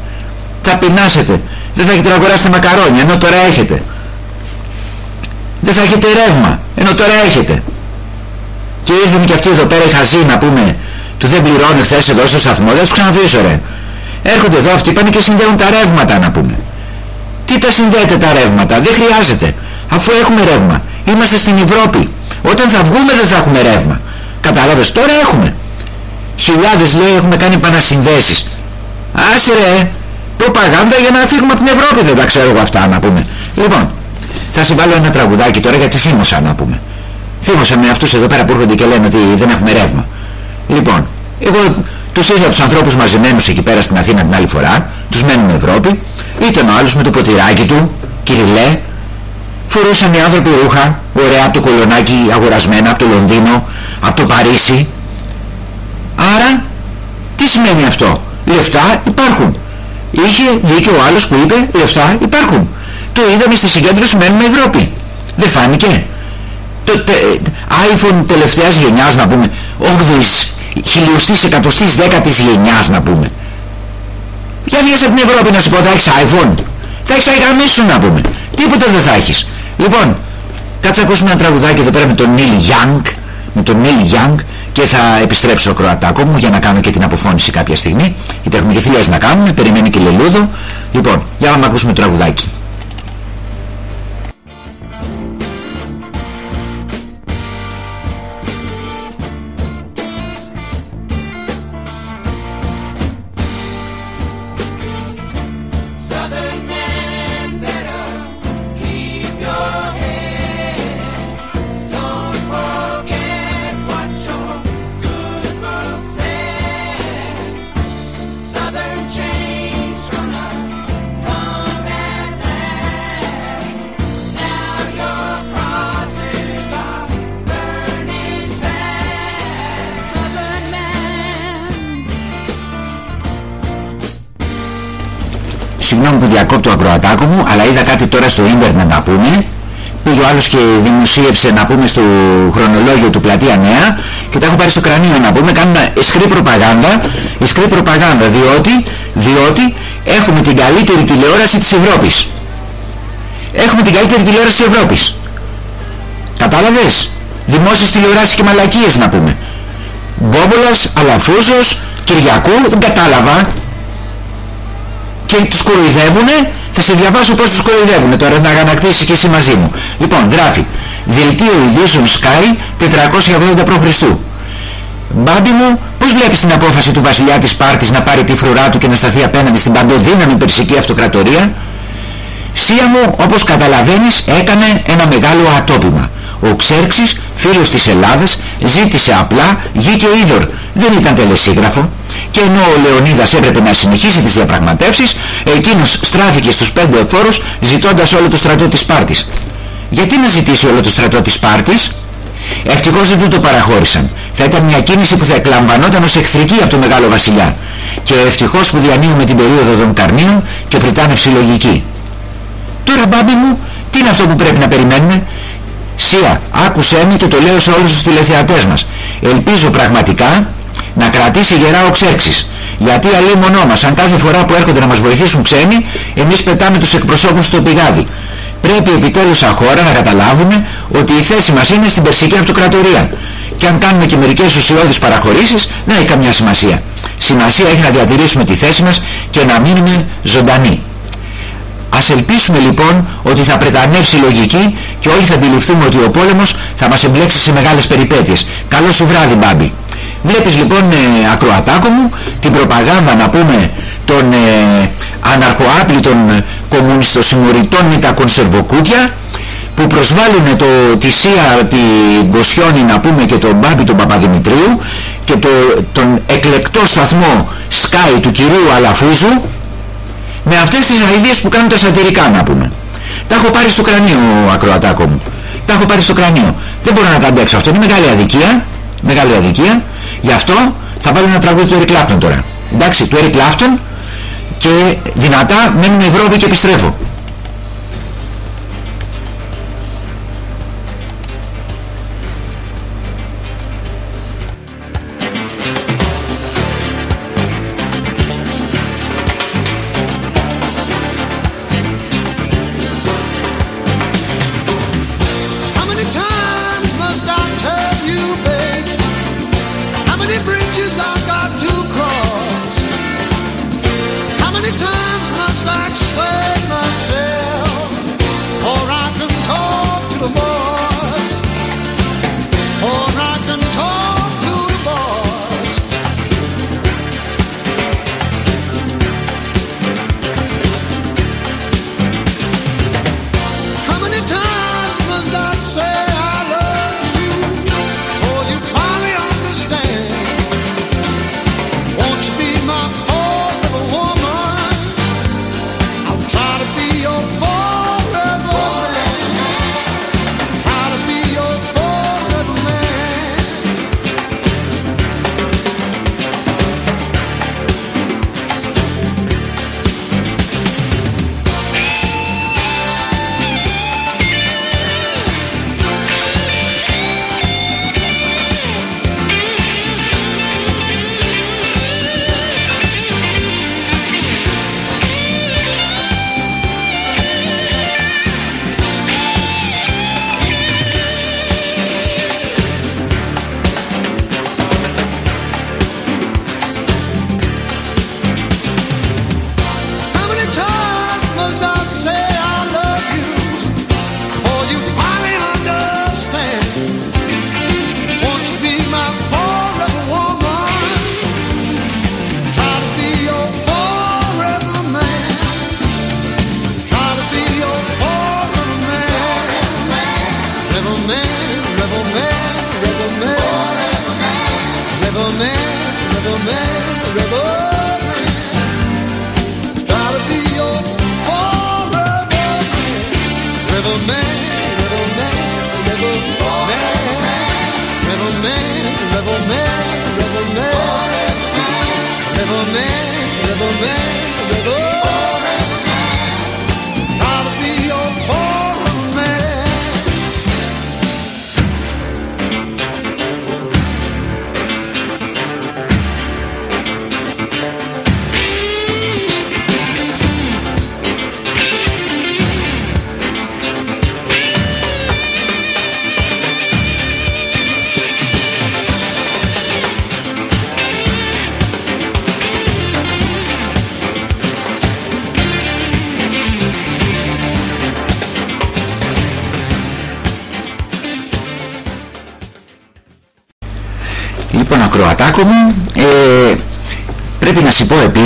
Θα πεινάσετε. Δεν θα έχετε να αγοράσετε μακαρόνια, ενώ τώρα έχετε. Δεν θα έχετε ρεύμα, ενώ τώρα έχετε. Και ήρθαν και αυτοί εδώ πέρα οι χαζοί να πούμε, του δεν πληρώνει χθες εδώ στο σταθμό, δεν τους ξαναφήσω ρε. Έρχονται εδώ αυτοί πάνε και συνδέουν τα ρεύματα να πούμε. Τι τα συνδέετε τα ρεύματα, δεν χρειάζεται. Αφού έχουμε ρεύμα. Είμαστε στην Ευρώπη. Όταν θα βγούμε δεν θα έχουμε ρεύμα. Κατάλαβες, τώρα έχουμε. Χιλιάδες λέει έχουμε κάνει επανασυνδέσεις. Άσε ρε, προπαγάνδα για να φύγουμε από την Ευρώπη δεν τα ξέρω εγώ αυτά να πούμε. Λοιπόν, θα συμβάλλω ένα τραγουδάκι τώρα γιατί θύμωσα να πούμε. Θύμωσα με αυτούς εδώ πέρα που έρχονται και λένε ότι δεν έχουμε ρεύμα. Λοιπόν, εγώ τους είδα τους ανθρώπους μαζεμένους εκεί πέρα στην Αθήνα την άλλη φορά, τους μένουν Ευρώπη, ήταν ο άλλος με το ποτηράκι του, κυριλέ, φορούσαν οι άνθρωποι ρούχα, ωραία από το κολονάκι αγορασμένα, από το Λονδίνο, από το Παρίσι, Άρα, τι σημαίνει αυτό; Λεφτά υπάρχουν. Είχε δίκιο ο άλλος που είπε λεφτά υπάρχουν. Το είδαμε στη συγκέντρωση μένουμε Ευρώπη. Δεν φάνηκε. Το, τε, iPhone τελευταίας γενιάς να πούμε 8ης χιλιοστής, εκατοστής, δέκατης γενιάς να πούμε. Για βγες από την Ευρώπη να σου πω θα έχεις iPhone. Θα έχεις σου να πούμε. Τίποτα δεν θα έχεις. Λοιπόν, κάτσε ακούσουμε ένα τραγουδάκι εδώ πέρα με τον Neil Young. Με τον Neil Young και θα επιστρέψω Κροατάκο μου για να κάνω και την αποφώνηση κάποια στιγμή. Γιατί έχουμε και θηλιές να κάνουμε, περιμένει και λελούδο. Λοιπόν, για να ακούσουμε το τραγουδάκι. Τώρα στο ίντερνετ να πούμε. Πήγε ο άλλος και δημοσίευσε να πούμε στο χρονολόγιο του Πλατεία Νέα και τα έχω πάρει στο κρανίο να πούμε. Κάνουμε εσκρή προπαγάνδα, εσκρή προπαγάνδα διότι, διότι έχουμε την καλύτερη τηλεόραση της Ευρώπης. Έχουμε την καλύτερη τηλεόραση της Ευρώπης. Κατάλαβες; Δημόσιες τηλεοράσεις και μαλακίες να πούμε. Μπόμπολας, Αλαφούζος, Κυριακού, δεν κατάλαβα και τους κοροϊδεύουνε θα σε διαβάσω πως τους κοροϊδεύουνε τώρα να ανακτήσεις και εσύ μαζί μου λοιπόν γράφει Δελτίο ειδήσεων Sky 480 π.Χ. Μπάμπι μου, πώς βλέπεις την απόφαση του βασιλιά της Σπάρτης να πάρει τη φρουρά του και να σταθεί απέναντι στην παντοδύναμη περσική αυτοκρατορία; Σία μου, όπως καταλαβαίνεις, έκανε ένα μεγάλο ατόπιμα. Ο Ξέρξης, φίλος της Ελλάδας, ζήτησε απλά γη και είδωρ. Δεν ήταν τελεσίγραφο και ενώ ο Λεωνίδας έπρεπε να συνεχίσει τις διαπραγματεύσεις, εκείνος στράφηκε στους πέντε εφόρους ζητώντας όλο το στρατό της Σπάρτης. Γιατί να ζητήσει όλο το στρατό της Σπάρτης; Ευτυχώς δεν του το παραχώρησαν. Θα ήταν μια κίνηση που θα εκλαμβανόταν ως εχθρική από τον Μεγάλο Βασιλιά. Και ευτυχώς που διανύουμε την περίοδο των Καρνίων και πριτάνευση λογική. Τώρα μπάμπι μου, τι είναι αυτό που πρέπει να περιμένουμε; Σία, άκουσέ με και το λέω σε όλους τους τηλεθεατές μας. Ελπίζω πραγματικά να κρατήσει γερά ο Ξέρξης. Γιατί μονό μας, αν κάθε φορά που έρχονται να μας βοηθήσουν ξένοι, εμείς πετάμε τους εκπροσώπους στο πηγάδι. Πρέπει επιτέλους σαν χώρα να καταλάβουμε ότι η θέση μας είναι στην Περσική Αυτοκρατορία. Και αν κάνουμε και μερικές ουσιώδεις παραχωρήσεις, δεν έχει καμιά σημασία. Σημασία έχει να διατηρήσουμε τη θέση μας και να μείνουμε ζωντανοί. Ας ελπίσουμε λοιπόν ότι θα πρετανεύσει η λογική και όλοι θα αντιληφθούμε ότι ο πόλεμος θα μας εμπλέξει σε μεγάλες περιπέτειες. Καλό σου βράδυ Μπάμπη. Βλέπεις λοιπόν ε, ακροατάκο μου την προπαγάνδα να πούμε των ε, αναρχοάπλητων ε, κομμουνιστοσυμμοριτών με τα κονσερβοκούτια που προσβάλλουν το, τη Σία την Κοσιόνη να πούμε και τον Μπάμπη τον Παπαδημητρίου και το, τον εκλεκτό σταθμό Sky του κυρίου Αλαφούζου με αυτές τις αηδίες που κάνουν τα σατυρικά να πούμε. Τα έχω πάρει στο κρανίο ακροατάκο μου. Τα έχω πάρει στο κρανίο. Δεν μπορώ να τα αντέξω αυτό. Είναι μεγάλη αδικία. Μεγάλη αδικία. Γι' αυτό θα βάλω ένα τραγούδι του Eric Clapton τώρα. Εντάξει, του Eric Clapton και δυνατά μένουμε Ευρώπη και επιστρέφω.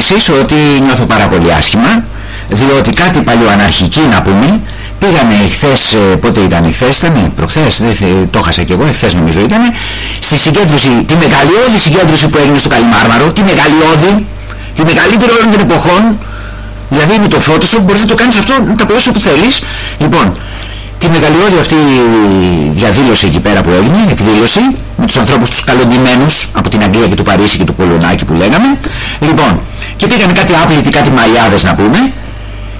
Να σου πω επίσης ότι νιώθω πάρα πολύ άσχημα, διότι κάτι παλιοαναρχική να πούμε, πήγαμε χθες, ε, πότε ήταν, χθες ήταν, προχθές, δεν θε- το έχασα κι εγώ, χθες νομίζω ήταν, στη συγκέντρωση, τη μεγαλειώδη συγκέντρωση που έγινε στο Καλιμάρμαρο, τη μεγαλειώδη, τη μεγαλύτερη όλων των εποχών, δηλαδή με το Photoshop μπορείς να το κάνεις αυτό, να τα πλώσεις που θέλεις. Λοιπόν, τη μεγαλειώδη αυτή διαδήλωση εκεί πέρα που έγινε, εκδήλωση, με τους ανθρώπους τους καλοντημένους από την Αγγλία και το Παρίσι και το Πολωνάκι που λέγαμε. Λοιπόν, και πήγανε κάτι άπλητοι, κάτι μαλλιάδες να πούμε,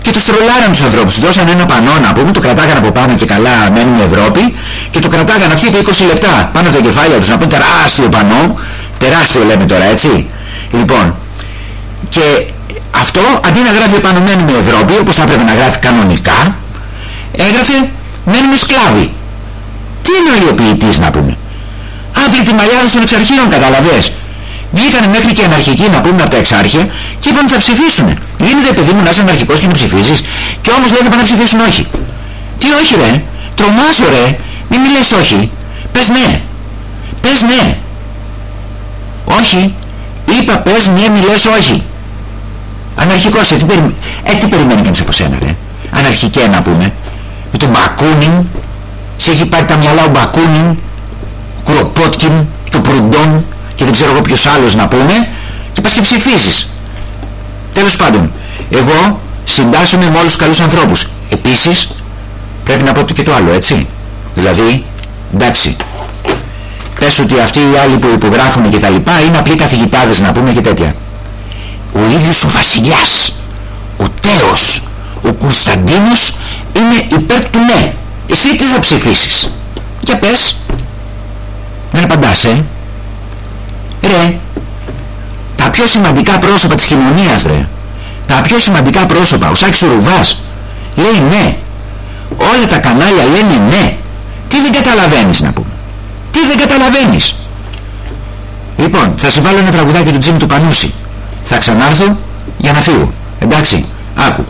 και τους τρολάραν τους ανθρώπους, τους δώσαν ένα πανό να πούμε, το κρατάγαν από πάνω και καλά μένουν Ευρώπη και το κρατάγαν αυτοί επί 20 λεπτά πάνω από τα κεφάλια τους να πούμε τεράστιο πανό, τεράστιο λέμε τώρα έτσι. Λοιπόν, και αυτό αντί να γράφει επάνω μένουμε Ευρώπη όπως θα έπρεπε να γράφει κανονικά, έγραφε μένουμε σκλάβοι. Τι εννοεί ο ποιητής να πούμε. Άπλητη μαλλιάδες των εξαρχείων καταλαβες. Βγήκανε μέχρι και αναρχικοί να πούμε από τα εξάρχεια και είπαν ότι θα ψηφίσουν. Γίνεται παιδί μου να είσαι αναρχικός και να ψηφίσεις και όμως λέει θα πάνε να ψηφίσουν όχι. Τι όχι ρε, τρομάζω ρε, μην μη λες όχι. Πες ναι. Πες ναι. Όχι. Είπα πες ναι μη λες όχι. Αναρχικός, ε, τι, περι... ε, τι περιμένει κανείς από σένα ρε. Αναρχικέ να πούμε. Με τον Μπακούνιν. Σε έχει πάρει τα μυαλά ο Μπακούνιν. Ο Κροπότκιν. Και ο Προυντών. Και δεν ξέρω εγώ ποιος άλλος να πούμε. Και πας και ψηφίσεις. Τέλος πάντων. Εγώ συντάσσομαι με όλους τους καλούς ανθρώπους. Επίσης πρέπει να πω και το άλλο έτσι. Δηλαδή εντάξει. Πες ότι αυτοί οι άλλοι που υπογράφουν και τα λοιπά είναι απλοί καθηγητάδες να πούμε και τέτοια ο ίδιος ο βασιλιάς, ο Τέος, ο Κωνσταντίνος είναι υπέρ του ναι. Εσύ τι θα ψηφίσεις; Για πες. Δεν απαντάς, ε. Ρε, τα πιο σημαντικά πρόσωπα της κοινωνίας, ρε. Τα πιο σημαντικά πρόσωπα, ο Σάκης ο Ρουβάς, λέει ναι. Όλα τα κανάλια λένε ναι. Τι δεν καταλαβαίνεις να πούμε. Τι δεν καταλαβαίνεις. Λοιπόν, θα σε βάλω ένα τραγουδάκι του Τζίμι του Πανούση. Θα ξανάρθω για να φύγω. Εντάξει, άκου.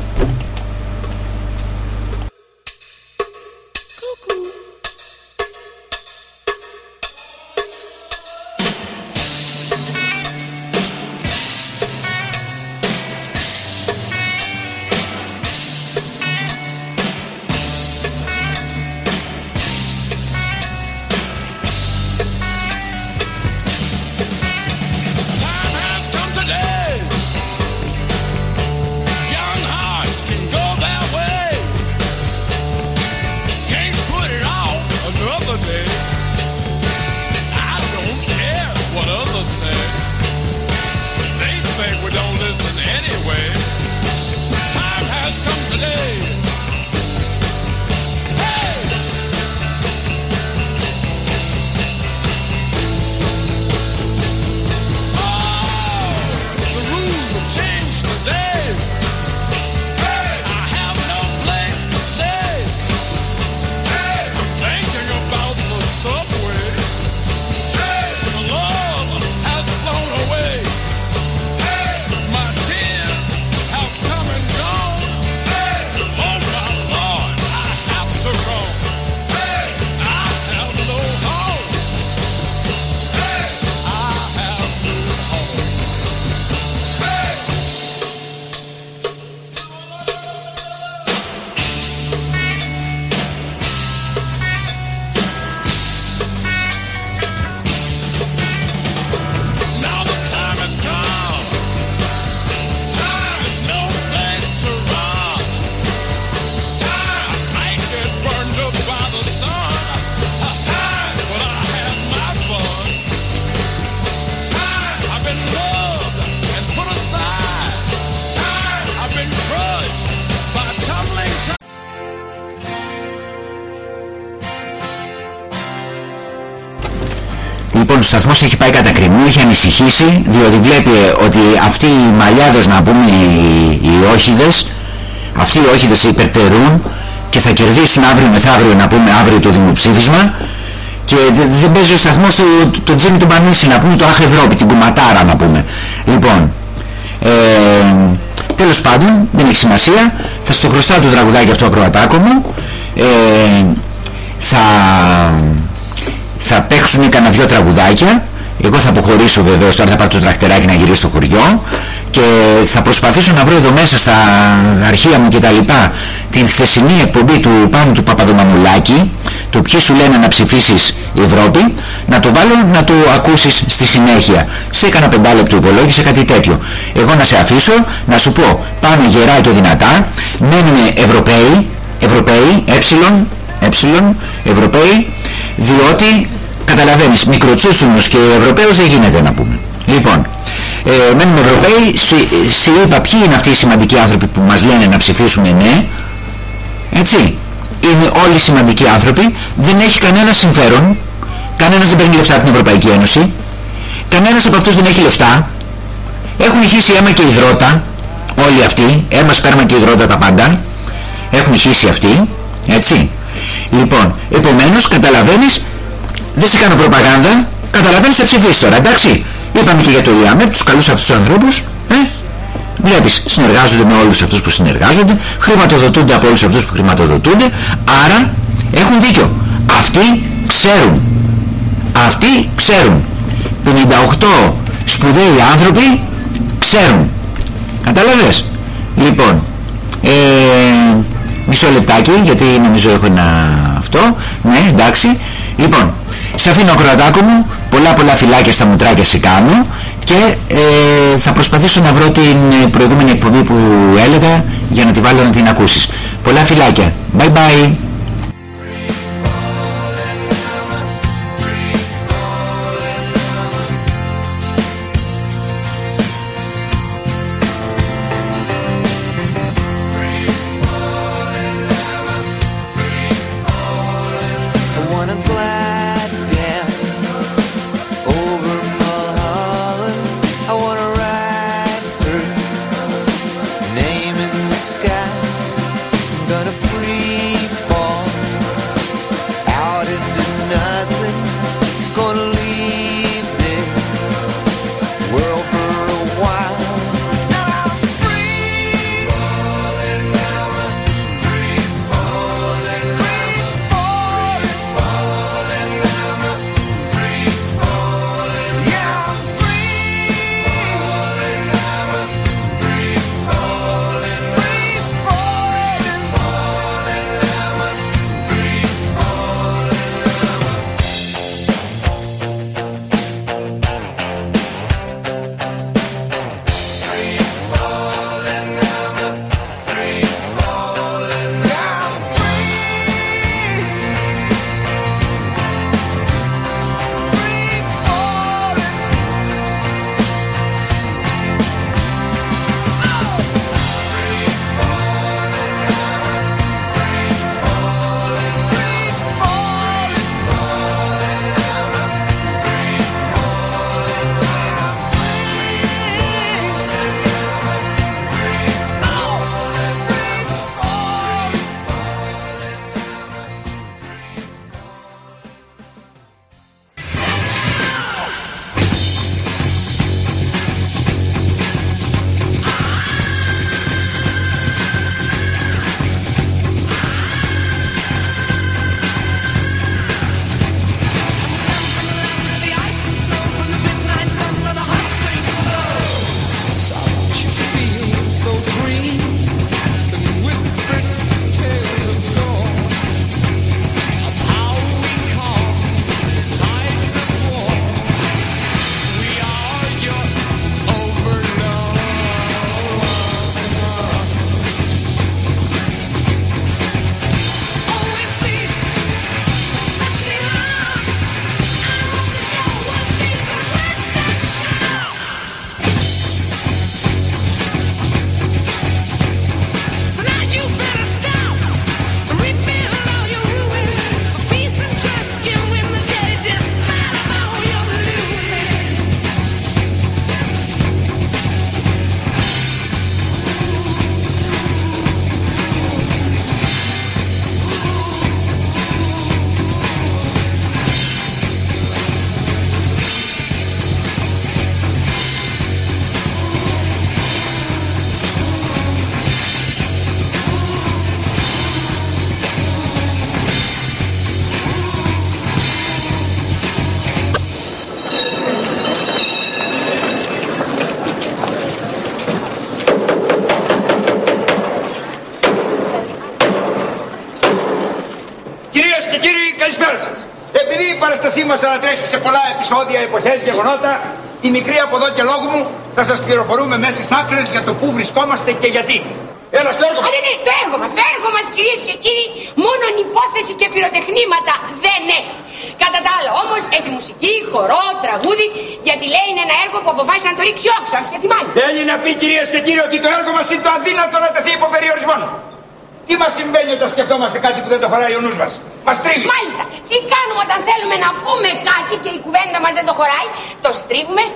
Λοιπόν, ο σταθμός έχει πάει κατά κρυμμού, έχει ανησυχήσει, διότι βλέπει ότι αυτοί οι μαλλιάδες, να πούμε, οι, οι όχιδες, αυτοί οι όχιδες υπερτερούν και θα κερδίσουν αύριο μεθαύριο, να πούμε, αύριο το δημοψήφισμα. Και δεν παίζει ο σταθμός του, το Τζίμι του Μπανίση, να πούμε, το Αχ Ευρώπη, την κουματάρα, να πούμε. Λοιπόν, ε, τέλος πάντων, δεν έχει σημασία, θα στο χρωστάω το τραγουδάκι αυτό ακροατάκο μου, ε, θα θα παίξουν κανένα δυο τραγουδάκια. Εγώ θα αποχωρήσω βεβαίως τώρα θα πάρω το τρακτεράκι να γυρίσω στο χωριό. Και θα προσπαθήσω να βρω εδώ μέσα στα αρχεία μου και τα λοιπά την χθεσινή εκπομπή του πάνω του Παπαδομαμουλάκη το ποιοι σου λένε να ψηφίσεις η Ευρώπη να το βάλω να το ακούσεις στη συνέχεια. Σε κανένα πεντάλεπτο υπολόγισε κάτι τέτοιο. Εγώ να σε αφήσω να σου πω πάμε γερά και δυνατά. Μένουμε Ευρωπαίοι Ευρωπαίοι, ε, ε, Ευρωπαίοι διότι καταλαβαίνεις μικροτσούτσουνος και Ευρωπαίος δεν γίνεται να πούμε. Λοιπόν ε, μένουμε Ευρωπαίοι σε είπα ποιοι είναι αυτοί οι σημαντικοί άνθρωποι που μας λένε να ψηφίσουμε ναι έτσι. Είναι όλοι σημαντικοί άνθρωποι. Δεν έχει κανένα συμφέρον. Κανένας δεν παίρνει λεφτά από την Ευρωπαϊκή Ένωση. Κανένας από αυτούς δεν έχει λεφτά. Έχουν χύσει αίμα και υδρότα όλοι αυτοί. Αίμα, σπέρμα και υδρότα τα πάντα. Έχουν χύσει αυτοί έτσι Λοιπόν, επομένως καταλαβαίνεις, δεν σε κάνω προπαγάνδα, καταλαβαίνεις θα ψηφίσεις τώρα, εντάξει. Είπαμε και για το ΙΑΜΕ, τους καλούς αυτούς τους ανθρώπους, ε, Βλέπεις, συνεργάζονται με όλους αυτούς που συνεργάζονται, χρηματοδοτούνται από όλους αυτούς που χρηματοδοτούνται, άρα έχουν δίκιο. Αυτοί ξέρουν. Αυτοί ξέρουν. 58 σπουδαίοι άνθρωποι ξέρουν. Καταλαβες. Λοιπόν, ε, Μισό λεπτάκι γιατί νομίζω έχω ένα αυτό. Ναι, εντάξει. Λοιπόν, σε αφήνω κρατάκο μου, πολλά πολλά φυλάκια στα μουτράκια σε κάνω και ε, θα προσπαθήσω να βρω την προηγούμενη εκπομπή που έλεγα για να τη βάλω να την ακούσεις. Πολλά φυλάκια. Bye bye.
Μας ανατρέχει σε πολλά επεισόδια, εποχές, γεγονότα, η μικρή από εδώ και λόγου μου θα σας πληροφορούμε μέσα στις άκρες για το πού βρισκόμαστε και γιατί. Έλα στο έργο
Α, ναι, ναι, το έργο μας, το έργο μας κυρίες και κύριοι, μόνο υπόθεση και πυροτεχνήματα δεν έχει. Κατά τα άλλα όμως έχει μουσική, χορό, τραγούδι, γιατί λέει είναι ένα έργο που αποφάσισε να το ρίξει όξο, αν σε θυμάμαι.
Θέλει να πει κυρίες και κύριοι ότι το έργο μας είναι το αδύνατο να τεθεί υπό περιορισμό. Τι μας συμβαίνει όταν σκεφτόμαστε κάτι που δεν το χωράει ο νους μας; Μας τρίβει.
Μάλιστα, τι κάνουμε όταν θέλουμε να πούμε κάτι και η κουβέντα μας δεν το χωράει, το στρίβουμε στο